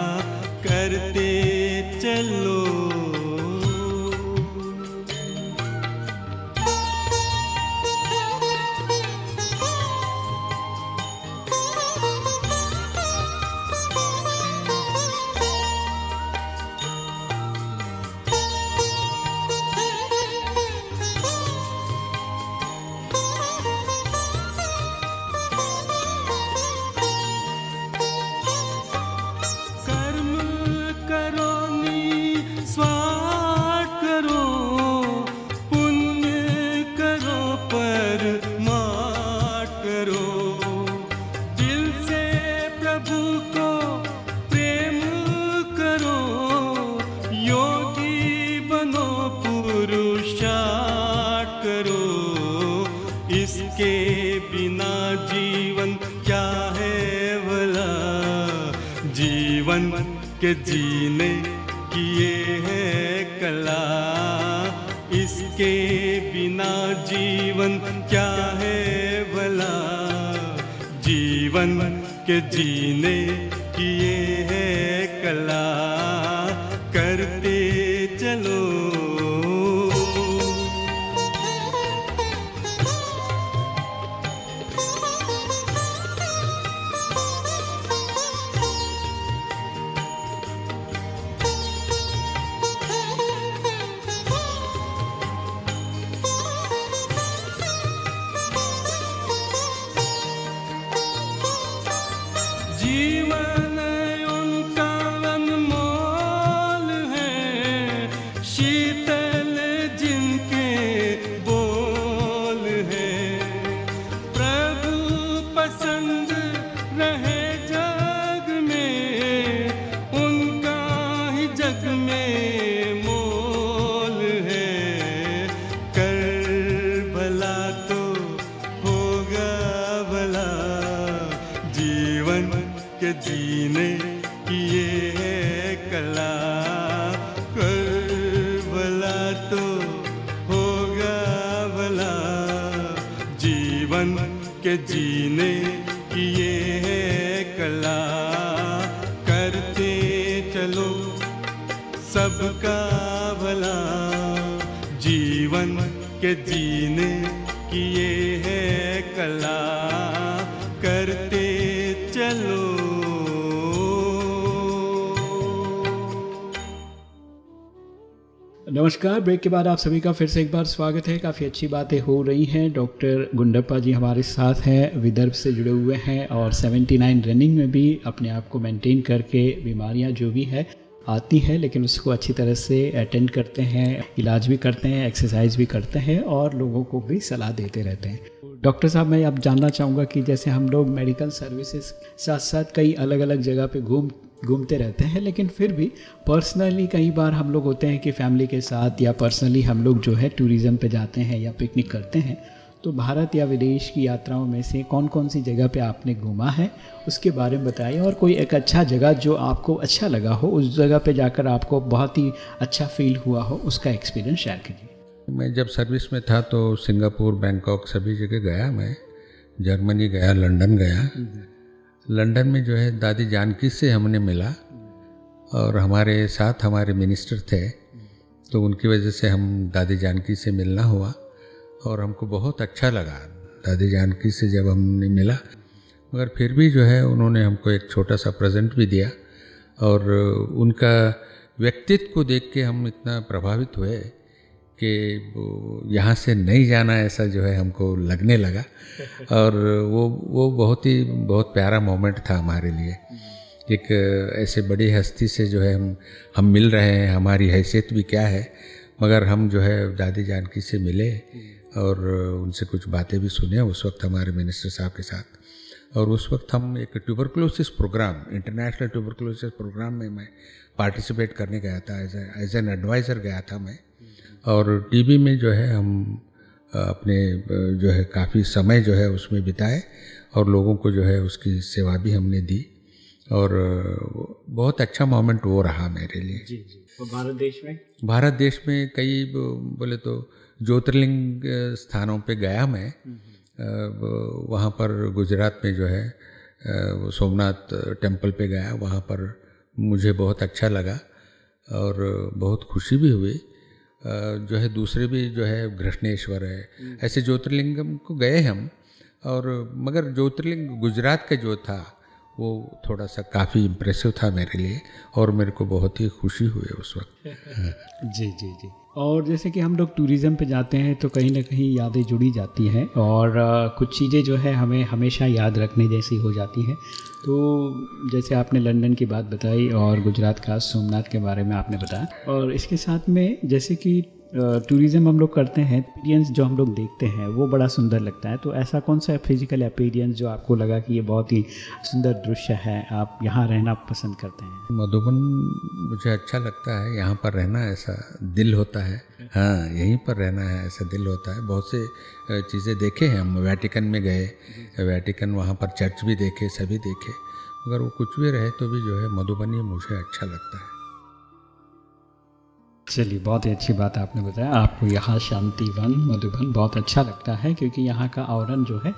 नमस्कार। ब्रेक के बाद आप सभी का फिर से एक बार स्वागत है। काफ़ी अच्छी बातें हो रही हैं। डॉक्टर गुंडप्पा जी हमारे साथ हैं, विदर्भ से जुड़े हुए हैं और 79 रनिंग में भी अपने आप को मेंटेन करके बीमारियाँ जो भी है, आती हैं, लेकिन उसको अच्छी तरह से अटेंड करते हैं, इलाज भी करते हैं एक्सरसाइज भी करते हैं और लोगों को भी सलाह देते रहते हैं। डॉक्टर साहब, मैं अब जानना चाहूँगा कि जैसे हम लोग मेडिकल सर्विसेज़ साथ साथ कई अलग अलग जगह पे घूम घूमते रहते हैं लेकिन फिर भी पर्सनली कई बार हम लोग होते हैं कि फैमिली के साथ या पर्सनली हम लोग जो है टूरिज़्म पे जाते हैं या पिकनिक करते हैं। तो भारत या विदेश की यात्राओं में से कौन कौन सी जगह पे आपने घूमा है? उसके बारे में बताइए और कोई एक अच्छा जगह जो आपको अच्छा लगा हो उस जगह पे जाकर आपको बहुत ही अच्छा फील हुआ हो उसका एक्सपीरियंस शेयर कीजिए। मैं जब सर्विस में था तो सिंगापुर बैंकॉक सभी जगह गया मैं। जर्मनी गया लंदन गया। लंदन में जो है दादी जानकी से हमने मिला और हमारे साथ हमारे मिनिस्टर थे तो उनकी वजह से हम दादी जानकी से मिलना हुआ और हमको बहुत अच्छा लगा दादी जानकी से जब हमने मिला। मगर फिर भी जो है उन्होंने हमको एक छोटा सा प्रेजेंट भी दिया और उनका व्यक्तित्व को देख के हम इतना प्रभावित हुए कि यहाँ से नहीं जाना ऐसा जो है हमको लगने लगा। और वो वो बहुत ही बहुत प्यारा मोमेंट था हमारे लिए। एक ऐसे बड़ी हस्ती से जो है हम हम मिल रहे हैं हमारी हैसियत भी क्या है मगर हम जो है दादी जानकी से मिले और उनसे कुछ बातें भी सुने उस वक्त हमारे मिनिस्टर साहब के साथ। और उस वक्त हम एक tuberculosis programme international tuberculosis programme में मैं पार्टिसिपेट करने गया था एज एज एन एडवाइज़र गया था मैं। और टीवी में जो है हम अपने जो है काफ़ी समय जो है उसमें बिताए और लोगों को जो है उसकी सेवा भी हमने दी और बहुत अच्छा मोमेंट वो रहा मेरे लिए। जी जी। तो भारत देश में? भारत देश में कई बोले तो ज्योतिर्लिंग स्थानों पे गया मैं। वहाँ पर गुजरात में जो है सोमनाथ टेंपल पे गया। वहाँ पर मुझे बहुत अच्छा लगा और बहुत खुशी भी हुई। जो है दूसरे भी जो है घृष्णेश्वर है। ऐसे ज्योतिर्लिंगम को गए हम और मगर ज्योतिर्लिंग गुजरात का जो था, वो थोड़ा सा काफ़ी इम्प्रेसिव था मेरे लिए और मेरे को बहुत ही खुशी हुई उस वक्त। जी जी जी। और जैसे कि हम लोग टूरिज़्म पे जाते हैं तो कहीं ना कहीं यादें जुड़ी जाती हैं और कुछ चीज़ें जो है हमें हमेशा याद रखने जैसी हो जाती हैं। तो जैसे आपने लंदन की बात बताई और गुजरात का सोमनाथ के बारे में आपने बताया और इसके साथ में जैसे कि टूरिज़्म हम लोग करते हैं एक्सपीरियंस जो हम लोग देखते हैं, वो बड़ा सुंदर लगता है। तो ऐसा कौन सा फ़िज़िकल एक्सपीरियंस जो आपको लगा कि ये बहुत ही सुंदर दृश्य है, आप यहाँ रहना पसंद करते हैं? मधुबन मुझे अच्छा लगता है, यहाँ पर रहना ऐसा दिल होता है। हाँ यहीं पर रहना है, ऐसा दिल होता है। बहुत से चीज़ें देखे हैं हम वैटिकन में गए वैटिकन वहाँ पर चर्च भी देखे, सभी देखे। अगर वो कुछ भी रहे तो भी जो है, मधुबनी मुझे अच्छा लगता है। चलिए, बहुत ही अच्छी बात आपने बताया। आपको यहाँ शांतिवन, मधुबन बहुत अच्छा लगता है क्योंकि यहाँ का आवरण जो है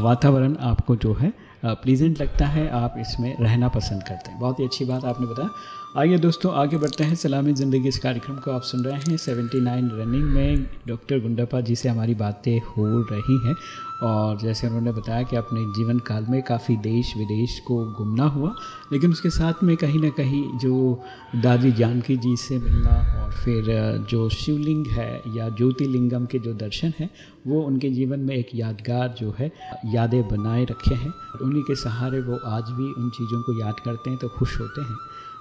वातावरण आपको जो है प्लीजेंट लगता है, आप इसमें रहना पसंद करते हैं। बहुत ही अच्छी बात आपने बताया। आइए दोस्तों, आगे बढ़ते हैं। सलामी ज़िंदगी इस कार्यक्रम को आप सुन रहे हैं। 79 रनिंग में डॉक्टर गुंडापा जी से हमारी बातें हो रही हैं। और जैसे उन्होंने बताया कि अपने जीवन काल में काफ़ी देश विदेश को घूमना हुआ, लेकिन उसके साथ में कहीं ना कहीं जो दादी जानकी जी से मिलना और फिर जो शिवलिंग है या ज्योतिर्लिंगम के जो दर्शन हैं, वो उनके जीवन में एक यादगार जो है, यादें बनाए रखे हैं। उन्हीं के सहारे वो आज भी उन चीज़ों को याद करते हैं तो खुश होते हैं।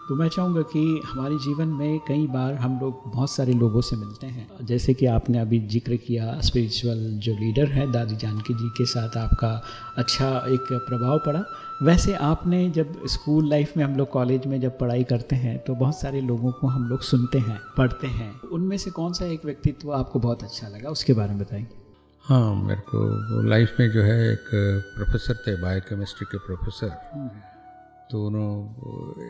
तो मैं चाहूँगा कि हमारे जीवन में कई बार हम लोग बहुत सारे लोगों से मिलते हैं। जैसे कि आपने अभी ज़िक्र किया स्पिरिचुअल जो लीडर है दादी जानकी जी के साथ आपका अच्छा एक प्रभाव पड़ा। वैसे आपने जब स्कूल लाइफ में हम लोग कॉलेज में जब पढ़ाई करते हैं तो बहुत सारे लोगों को हम लोग सुनते हैं पढ़ते हैं। उनमें से कौन सा एक व्यक्तित्व आपको बहुत अच्छा लगा उसके बारे में बताइए। हाँ मेरे को लाइफ में जो है एक प्रोफेसर थे बायोकेमिस्ट्री के प्रोफेसर तो उन्होंने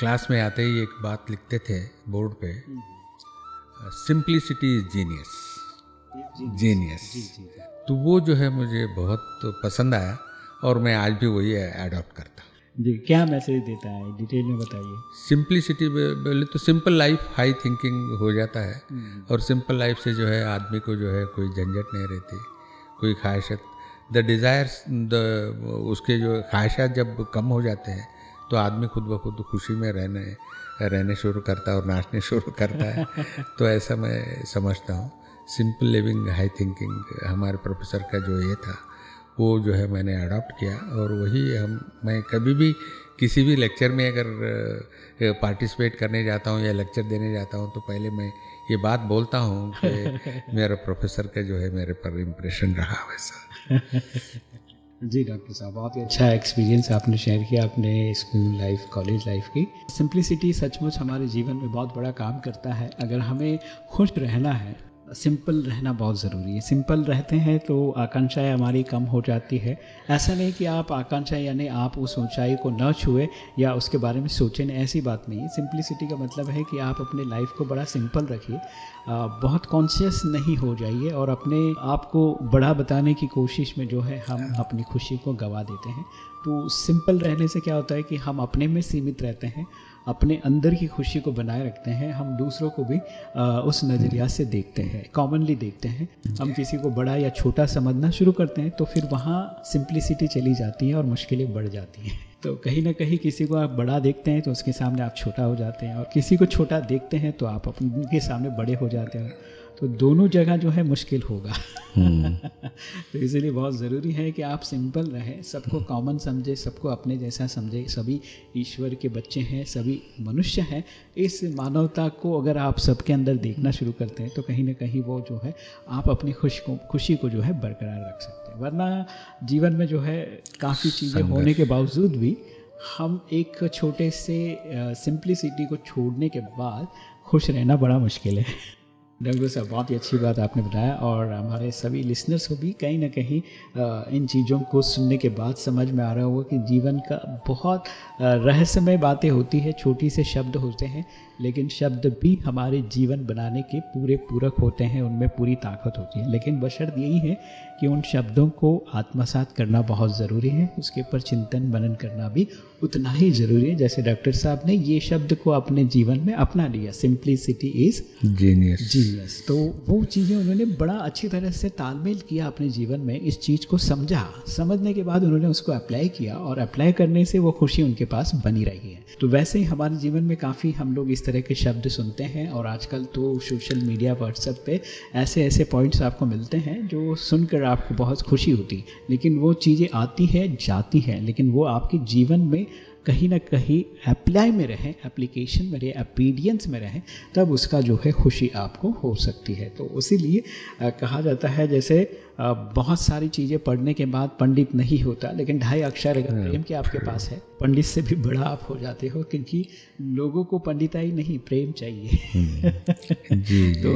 क्लास में आते ही एक बात लिखते थे बोर्ड पे। सिंप्लिसिटी इज़ जीनियस जीनियस तो वो जो है मुझे बहुत पसंद आया और मैं आज भी वही अडॉप्ट करता जी क्या मैसेज देता है? डिटेल में बताइए। सिंप्लिसिटी बोले तो सिंपल लाइफ हाई थिंकिंग हो जाता है हम्म। और सिंपल लाइफ से जो है आदमी को जो है कोई झंझट नहीं रहती कोई ख्वाहिशत द डिज़ायर्स द उसके जो ख्वाहिशात जब कम हो जाते हैं तो आदमी खुद ब खुद खुशी में रहने रहने शुरू करता है और नाचने शुरू करता है। तो ऐसा मैं समझता हूँ। सिंपल लिविंग हाई थिंकिंग हमारे प्रोफेसर का जो ये था वो जो है मैंने अडॉप्ट किया और वही हम मैं कभी भी किसी भी लेक्चर में अगर पार्टिसिपेट करने जाता हूँ या लेक्चर देने जाता हूँ तो पहले मैं ये बात बोलता हूँ कि मेरा प्रोफेसर का जो है मेरे पर इम्प्रेशन रहा वैसा। जी, डॉक्टर साहब, बहुत ही अच्छा एक्सपीरियंस आपने शेयर किया अपने स्कूल लाइफ कॉलेज लाइफ की। सिंप्लिसिटी सचमुच हमारे जीवन में बहुत बड़ा काम करता है। अगर हमें खुश रहना है सिंपल रहना बहुत ज़रूरी है। सिंपल रहते हैं तो आकांक्षाएँ हमारी कम हो जाती है। ऐसा नहीं कि आप आकांक्षा यानी आप उस ऊंचाई को न छुए या उसके बारे में सोचें ऐसी बात नहीं। है सिंप्लिसिटी का मतलब है कि आप अपने लाइफ को बड़ा सिंपल रखिए। बहुत कॉन्शियस नहीं हो जाइए और अपने आप को बड़ा बताने की कोशिश में जो है हम अपनी खुशी को गवा देते हैं। तो सिंपल रहने से क्या होता है कि हम अपने में सीमित रहते हैं अपने अंदर की खुशी को बनाए रखते हैं हम दूसरों को भी आ, उस नज़रिया से देखते हैं कॉमनली देखते हैं। हम किसी को बड़ा या छोटा समझना शुरू करते हैं तो फिर वहाँ सिंप्लिसिटी चली जाती है और मुश्किलें बढ़ जाती हैं। तो कहीं ना कहीं किसी को आप बड़ा देखते हैं तो उसके सामने आप छोटा हो जाते हैं और किसी को छोटा देखते हैं तो आप अपने सामने बड़े हो जाते हैं। तो दोनों जगह जो है मुश्किल होगा। हम्म। तो इसलिए बहुत ज़रूरी है कि आप सिंपल रहें सबको कॉमन समझे सबको अपने जैसा समझे। सभी ईश्वर के बच्चे हैं सभी मनुष्य हैं। इस मानवता को अगर आप सबके अंदर देखना शुरू करते हैं तो कहीं ना कहीं वो जो है आप अपनी खुश को खुशी को जो है बरकरार रख सकते हैं। वरना जीवन में जो है काफ़ी चीज़ें होने के बावजूद भी हम एक छोटे से सिंप्लिसिटी को छोड़ने के बाद खुश रहना बड़ा मुश्किल है। डॉक्टर साहब, बहुत ही अच्छी बात आपने बताया और हमारे सभी लिसनर्स को भी कहीं ना कहीं इन चीज़ों को सुनने के बाद समझ में आ रहा होगा कि जीवन का बहुत रहस्यमय बातें होती है, छोटी से शब्द होते हैं, लेकिन शब्द भी हमारे जीवन बनाने के पूरे पूरक होते हैं, उनमें पूरी ताकत होती है। लेकिन बशर्त यही है कि उन शब्दों को आत्मसात करना बहुत ज़रूरी है, उसके ऊपर चिंतन मनन करना भी उतना ही ज़रूरी है जैसे डॉक्टर साहब ने ये शब्द को अपने जीवन में अपना लिया सिंप्लिसिटी इज़ जीनियस जीनियस तो वो चीज़ें उन्होंने बड़ा अच्छी तरह से तालमेल किया अपने जीवन में इस चीज़ को समझा। समझने के बाद उन्होंने उसको अप्लाई किया और अप्लाई करने से वो खुशी उनके पास बनी रही है। तो वैसे ही हमारे जीवन में काफ़ी हम लोग इस तरह के शब्द सुनते हैं और आजकल तो सोशल मीडिया व्हाट्सएप पे ऐसे ऐसे पॉइंट्स आपको मिलते हैं जो सुनकर आपको बहुत खुशी होती। लेकिन वो चीज़ें आती है जाती हैं लेकिन वो आपके जीवन में कहीं ना कहीं अप्लाई में रहें एप्लीकेशन में रहें अपीडियंस में रहें तब उसका जो है खुशी आपको हो सकती है तो इसीलिए कहा जाता है जैसे बहुत सारी चीज़ें पढ़ने के बाद पंडित नहीं होता लेकिन ढाई अक्षर अगर हाँ। प्रेम के आपके पास है पंडित से भी बड़ा आप हो जाते हो क्योंकि लोगों को पंडिताई नहीं प्रेम चाहिए हम्म। जी, तो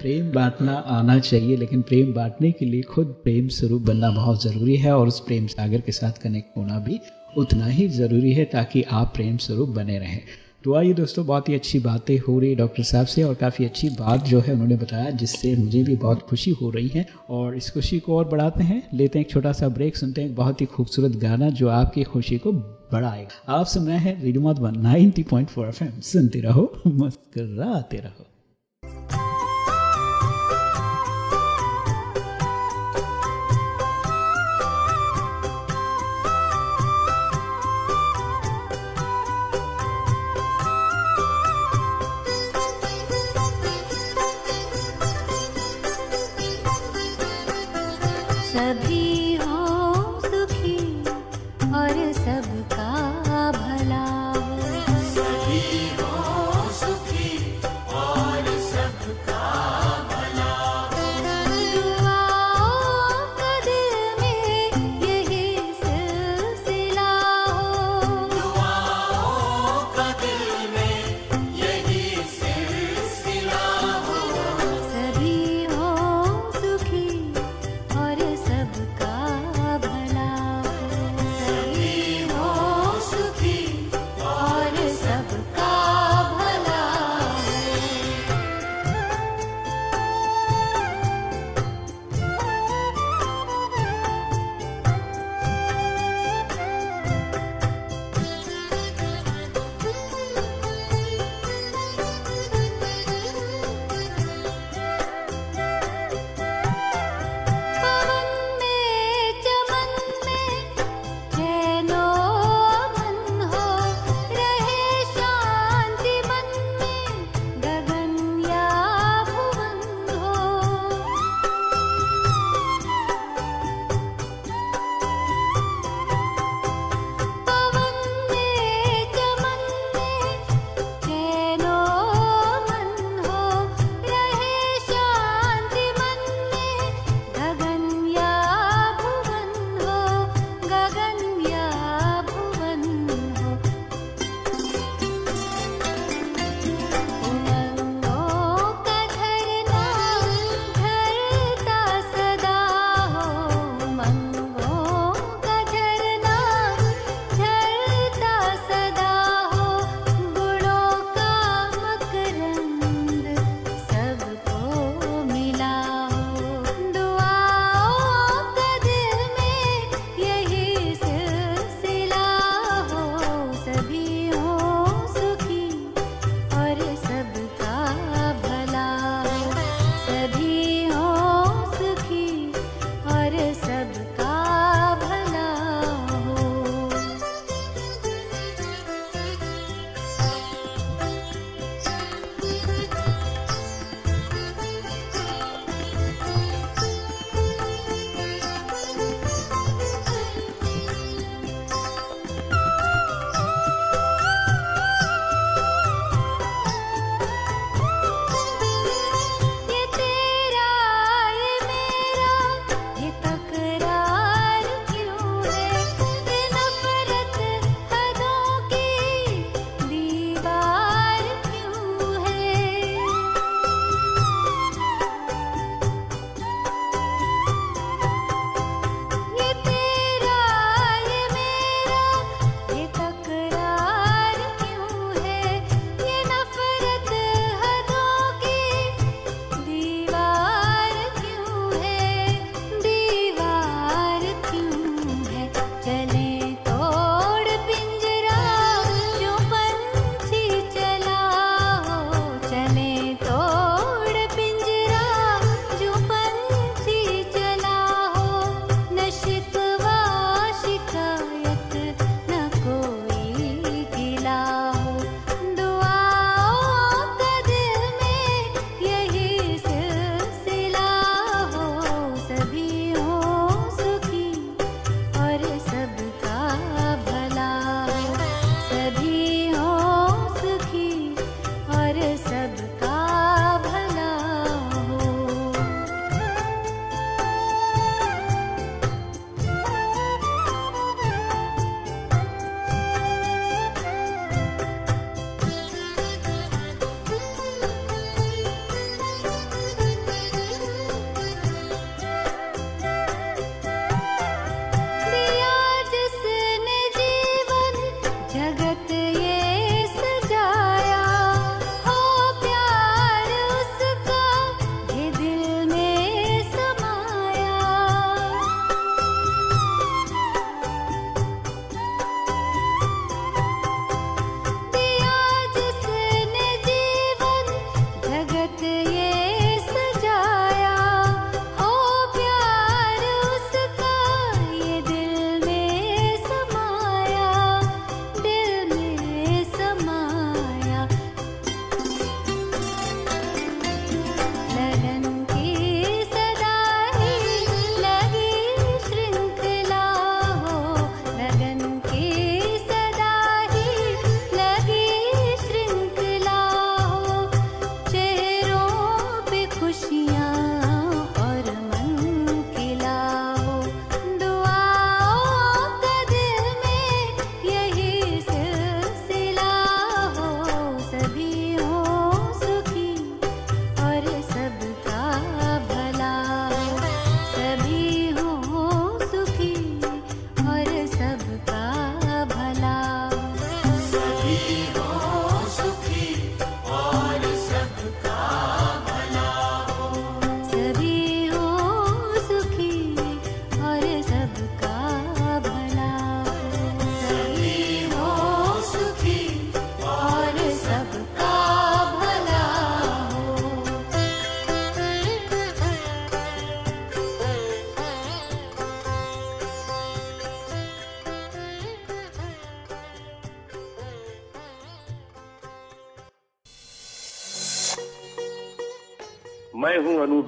प्रेम बांटना आना चाहिए लेकिन प्रेम बांटने के लिए खुद प्रेम स्वरूप बनना बहुत ज़रूरी है और उस प्रेम सागर के साथ कनेक्ट होना भी उतना ही ज़रूरी है ताकि आप प्रेम स्वरूप बने रहें। तो आइए दोस्तों, बहुत ही अच्छी बातें हो रही डॉक्टर साहब से और काफ़ी अच्छी बात जो है उन्होंने बताया, जिससे मुझे भी बहुत खुशी हो रही है। और इस खुशी को और बढ़ाते हैं, लेते हैं एक छोटा सा ब्रेक, सुनते हैं बहुत ही खूबसूरत गाना जो आपकी खुशी को बढ़ाएगा। आप सुन रहे हैं radio Madhuban ninety point four F सुनते रहो, मुस्कराते रहो।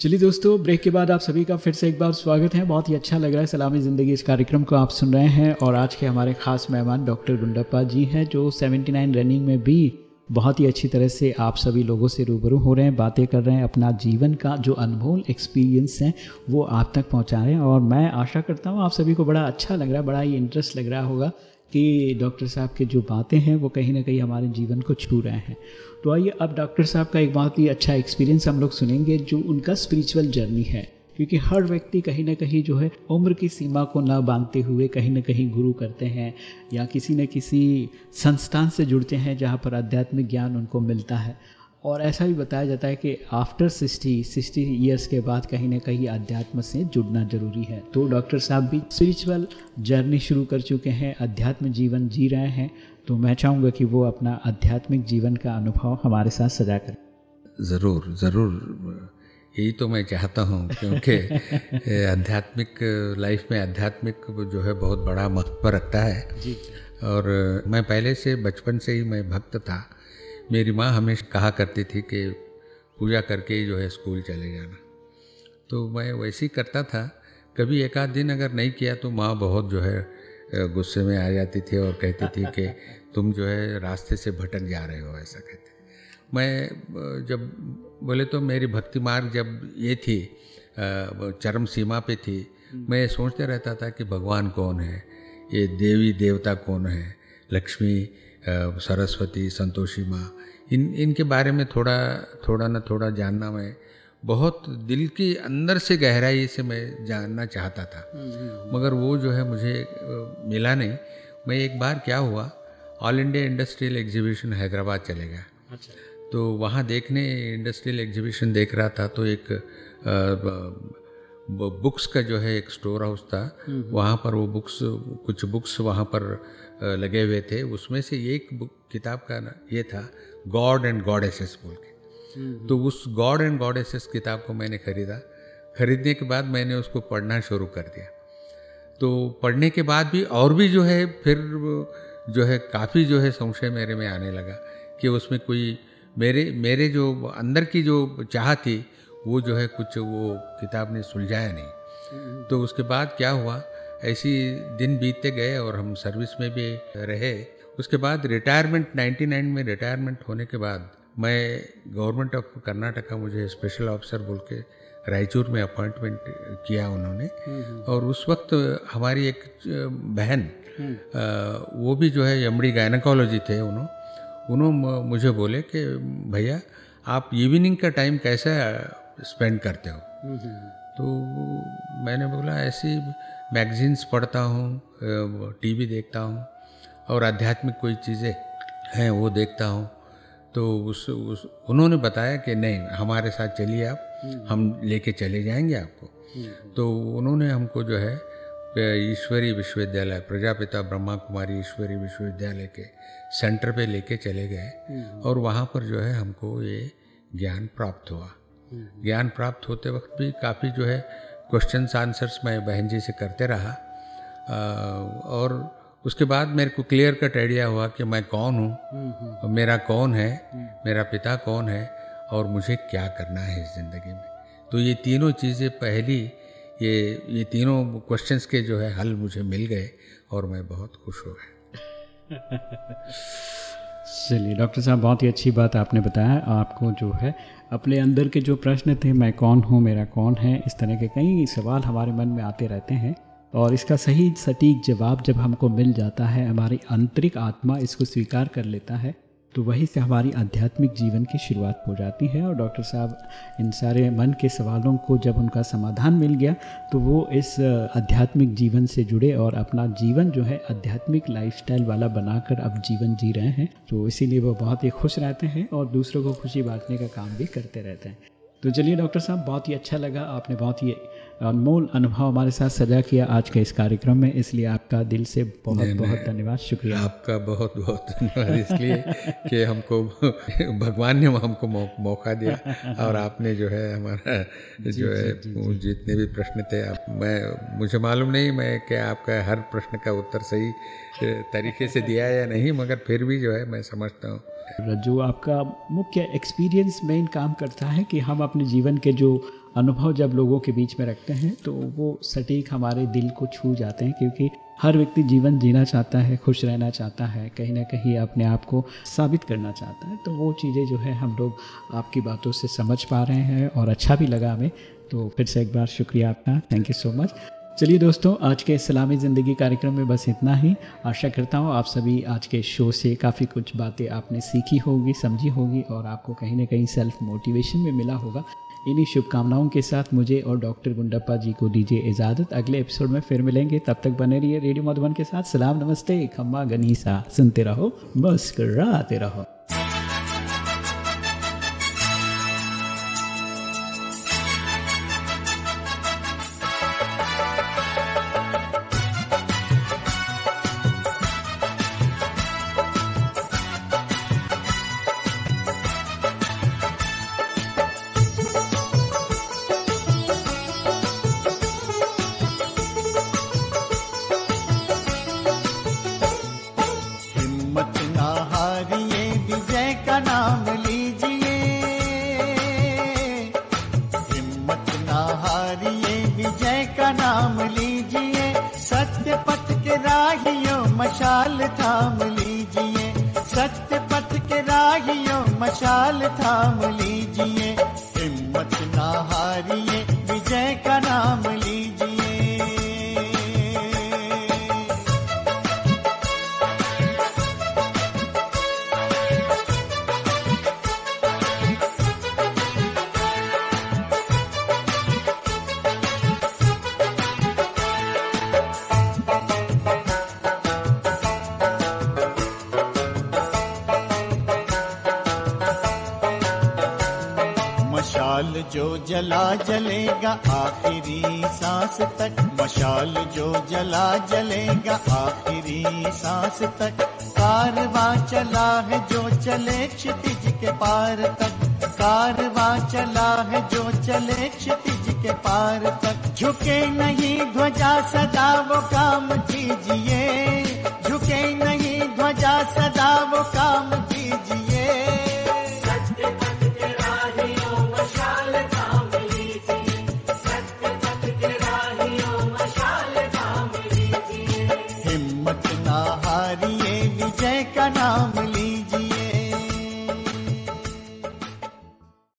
चलिए दोस्तों, ब्रेक के बाद आप सभी का फिर से एक बार स्वागत है। बहुत ही अच्छा लग रहा है सलामी ज़िंदगी इस कार्यक्रम को आप सुन रहे हैं और आज के हमारे खास मेहमान डॉक्टर गुंडप्पा जी हैं, जो 79 रनिंग में भी बहुत ही अच्छी तरह से आप सभी लोगों से रूबरू हो रहे हैं, बातें कर रहे हैं, अपना जीवन का जो अनमोल एक्सपीरियंस है, वो आप तक पहुँचा रहे हैं। और मैं आशा करता हूँ आप सभी को बड़ा अच्छा लग रहा है, बड़ा ही इंटरेस्ट लग रहा होगा कि डॉक्टर साहब के जो बातें हैं, वो कहीं ना कहीं हमारे जीवन को छू रहे हैं। तो आइए अब डॉक्टर साहब का एक बहुत ही अच्छा एक्सपीरियंस हम लोग सुनेंगे, जो उनका स्पिरिचुअल जर्नी है। क्योंकि हर व्यक्ति कहीं ना कहीं जो है, उम्र की सीमा को ना बांधते हुए कहीं ना कहीं गुरु करते हैं, या किसी न किसी संस्थान से जुड़ते हैं, जहाँ पर आध्यात्मिक ज्ञान उनको मिलता है। और ऐसा भी बताया जाता है कि आफ्टर सिक्सटी सिक्सटी ईयर्स के बाद कहीं ना कहीं अध्यात्म से जुड़ना ज़रूरी है। तो डॉक्टर साहब भी स्पिरिचुअल जर्नी शुरू कर चुके हैं अध्यात्म जीवन जी रहे हैं। तो मैं चाहूँगा कि वो अपना आध्यात्मिक जीवन का अनुभव हमारे साथ सजा करें। ज़रूर ज़रूर। यही तो मैं चाहता हूँ क्योंकि आध्यात्मिक लाइफ में आध्यात्मिक जो है बहुत बड़ा महत्व रखता है। जी। और मैं पहले से बचपन से ही मैं भक्त था। मेरी माँ हमेशा कहा करती थी कि पूजा करके ही जो है स्कूल चले जाना। तो मैं वैसे ही करता था। कभी एक आध दिन अगर नहीं किया तो माँ बहुत जो है गुस्से में आ जाती थी और कहती थी कि तुम जो है रास्ते से भटक जा रहे हो ऐसा कहते मैं जब बोले तो मेरी भक्ति मार्ग जब ये थी चरम सीमा पे थी मैं सोचते रहता था कि भगवान कौन है? ये देवी देवता कौन है? लक्ष्मी सरस्वती संतोषी माँ इन इनके बारे में थोड़ा थोड़ा ना थोड़ा जानना मैं बहुत दिल के अंदर से गहराई से मैं जानना चाहता था। मगर वो जो है मुझे मिला नहीं। मैं एक बार क्या हुआ All India Industrial Exhibition Hyderabad चले गया। अच्छा। तो वहाँ देखने इंडस्ट्रियल एग्जीबिशन देख रहा था तो एक बुक्स का जो है एक स्टोर हाउस था। वहाँ पर वो बुक्स कुछ बुक्स वहाँ पर लगे हुए थे उसमें से एक बुक किताब का ये था गॉड एंड गॉड एसेस बोल के। तो उस गॉड एंड गॉड एसेस किताब को मैंने खरीदा। खरीदने के बाद मैंने उसको पढ़ना शुरू कर दिया। तो पढ़ने के बाद भी और भी जो है फिर जो है काफ़ी जो है संशय मेरे में आने लगा कि उसमें कोई मेरे मेरे जो अंदर की जो चाह थी वो जो है कुछ वो किताब ने सुलझाया नहीं। तो उसके बाद क्या हुआ ऐसी दिन बीतते गए और हम सर्विस में भी रहे। उसके बाद रिटायरमेंट 99 में रिटायरमेंट होने के बाद मैं गवर्नमेंट ऑफ़ कर्नाटका मुझे स्पेशल ऑफिसर बोल के रायचूर में अपॉइंटमेंट किया उन्होंने। और उस वक्त हमारी एक बहन वो भी जो है एमडी गायनकोलॉजी थे उन्होंने उन्होंने मुझे बोले कि भैया आप इवनिंग का टाइम कैसे स्पेंड करते हो? तो मैंने बोला ऐसी मैगजीन्स पढ़ता हूँ टीवी देखता हूँ और आध्यात्मिक कोई चीज़ें हैं वो देखता हूँ। तो उस उस उन्होंने बताया कि नहीं हमारे साथ चलिए आप हम लेके चले जाएँगे आपको। तो उन्होंने हमको जो है ईश्वरी विश्वविद्यालय प्रजापिता ब्रह्मा कुमारी ईश्वरी विश्वविद्यालय के सेंटर पे लेके चले गए और वहाँ पर जो है हमको ये ज्ञान प्राप्त हुआ। ज्ञान प्राप्त होते वक्त भी काफ़ी जो है क्वेश्चंस आंसर्स मैं बहन जी से करते रहा। और उसके बाद मेरे को क्लियर कट आइडिया हुआ कि मैं कौन हूँ। मेरा कौन है? मेरा पिता कौन है? और मुझे क्या करना है इस ज़िंदगी में? तो ये तीनों चीज़ें पहली ये ये तीनों क्वेश्चंस के जो है हल मुझे मिल गए और मैं बहुत खुश हो गया चलिए डॉक्टर साहब बहुत ही अच्छी बात आपने बताया। आपको जो है अपने अंदर के जो प्रश्न थे, मैं कौन हूँ, मेरा कौन है, इस तरह के कई सवाल हमारे मन में आते रहते हैं और इसका सही सटीक जवाब जब हमको मिल जाता है, हमारी आंतरिक आत्मा इसको स्वीकार कर लेता है तो वहीं से हमारी आध्यात्मिक जीवन की शुरुआत हो जाती है और डॉक्टर साहब इन सारे मन के सवालों को जब उनका समाधान मिल गया तो वो इस आध्यात्मिक जीवन से जुड़े और अपना जीवन जो है आध्यात्मिक लाइफस्टाइल वाला बनाकर अब जीवन जी रहे हैं। तो इसीलिए वो बहुत ही खुश रहते हैं और दूसरों को खुशी बांटने का काम भी करते रहते हैं। तो चलिए डॉक्टर साहब, बहुत ही अच्छा लगा, आपने बहुत ही अनमोल अनुभव हमारे साथ सजा किया आज के इस कार्यक्रम में इसलिए आपका दिल से बहुत नहीं, बहुत। धन्यवाद शुक्रिया। आपका बहुत बहुत धन्यवाद इसलिए कि हमको भगवान ने हमको मौ, मौका दिया और आपने जो है हमारा जो है जितने भी प्रश्न थे आप मैं मुझे मालूम नहीं मैं कि आपका हर प्रश्न का उत्तर सही तरीके से दिया या नहीं मगर फिर भी जो है मैं समझता हूँ। जो आपका मुख्य एक्सपीरियंस मेन काम करता है कि हम अपने जीवन के जो अनुभव जब लोगों के बीच में रखते हैं तो वो सटीक हमारे दिल को छू जाते हैं, क्योंकि हर व्यक्ति जीवन जीना चाहता है, खुश रहना चाहता है, कहीं ना कहीं अपने आप को साबित करना चाहता है। तो वो चीज़ें जो है, हम लोग आपकी बातों से समझ पा रहे हैं और अच्छा भी लगा हमें। तो फिर से एक बार शुक्रिया आपका। थैंक यू सो मच चलिए दोस्तों, आज के सलामी ज़िंदगी कार्यक्रम में बस इतना ही। आशा करता हूँ आप सभी आज के शो से काफ़ी कुछ बातें आपने सीखी होगी, समझी होगी और आपको कहीं ना कहीं सेल्फ मोटिवेशन में मिला होगा। इन्हीं शुभकामनाओं के साथ मुझे और डॉक्टर गुंडप्पा जी को दीजिए इजाज़त। अगले एपिसोड में फिर मिलेंगे। तब तक बने रहिए रेडियो मधुबन के साथ। सलाम, नमस्ते। खम्मा गनीसा। सुनते रहो, मुस्कराते रहो। सांस तक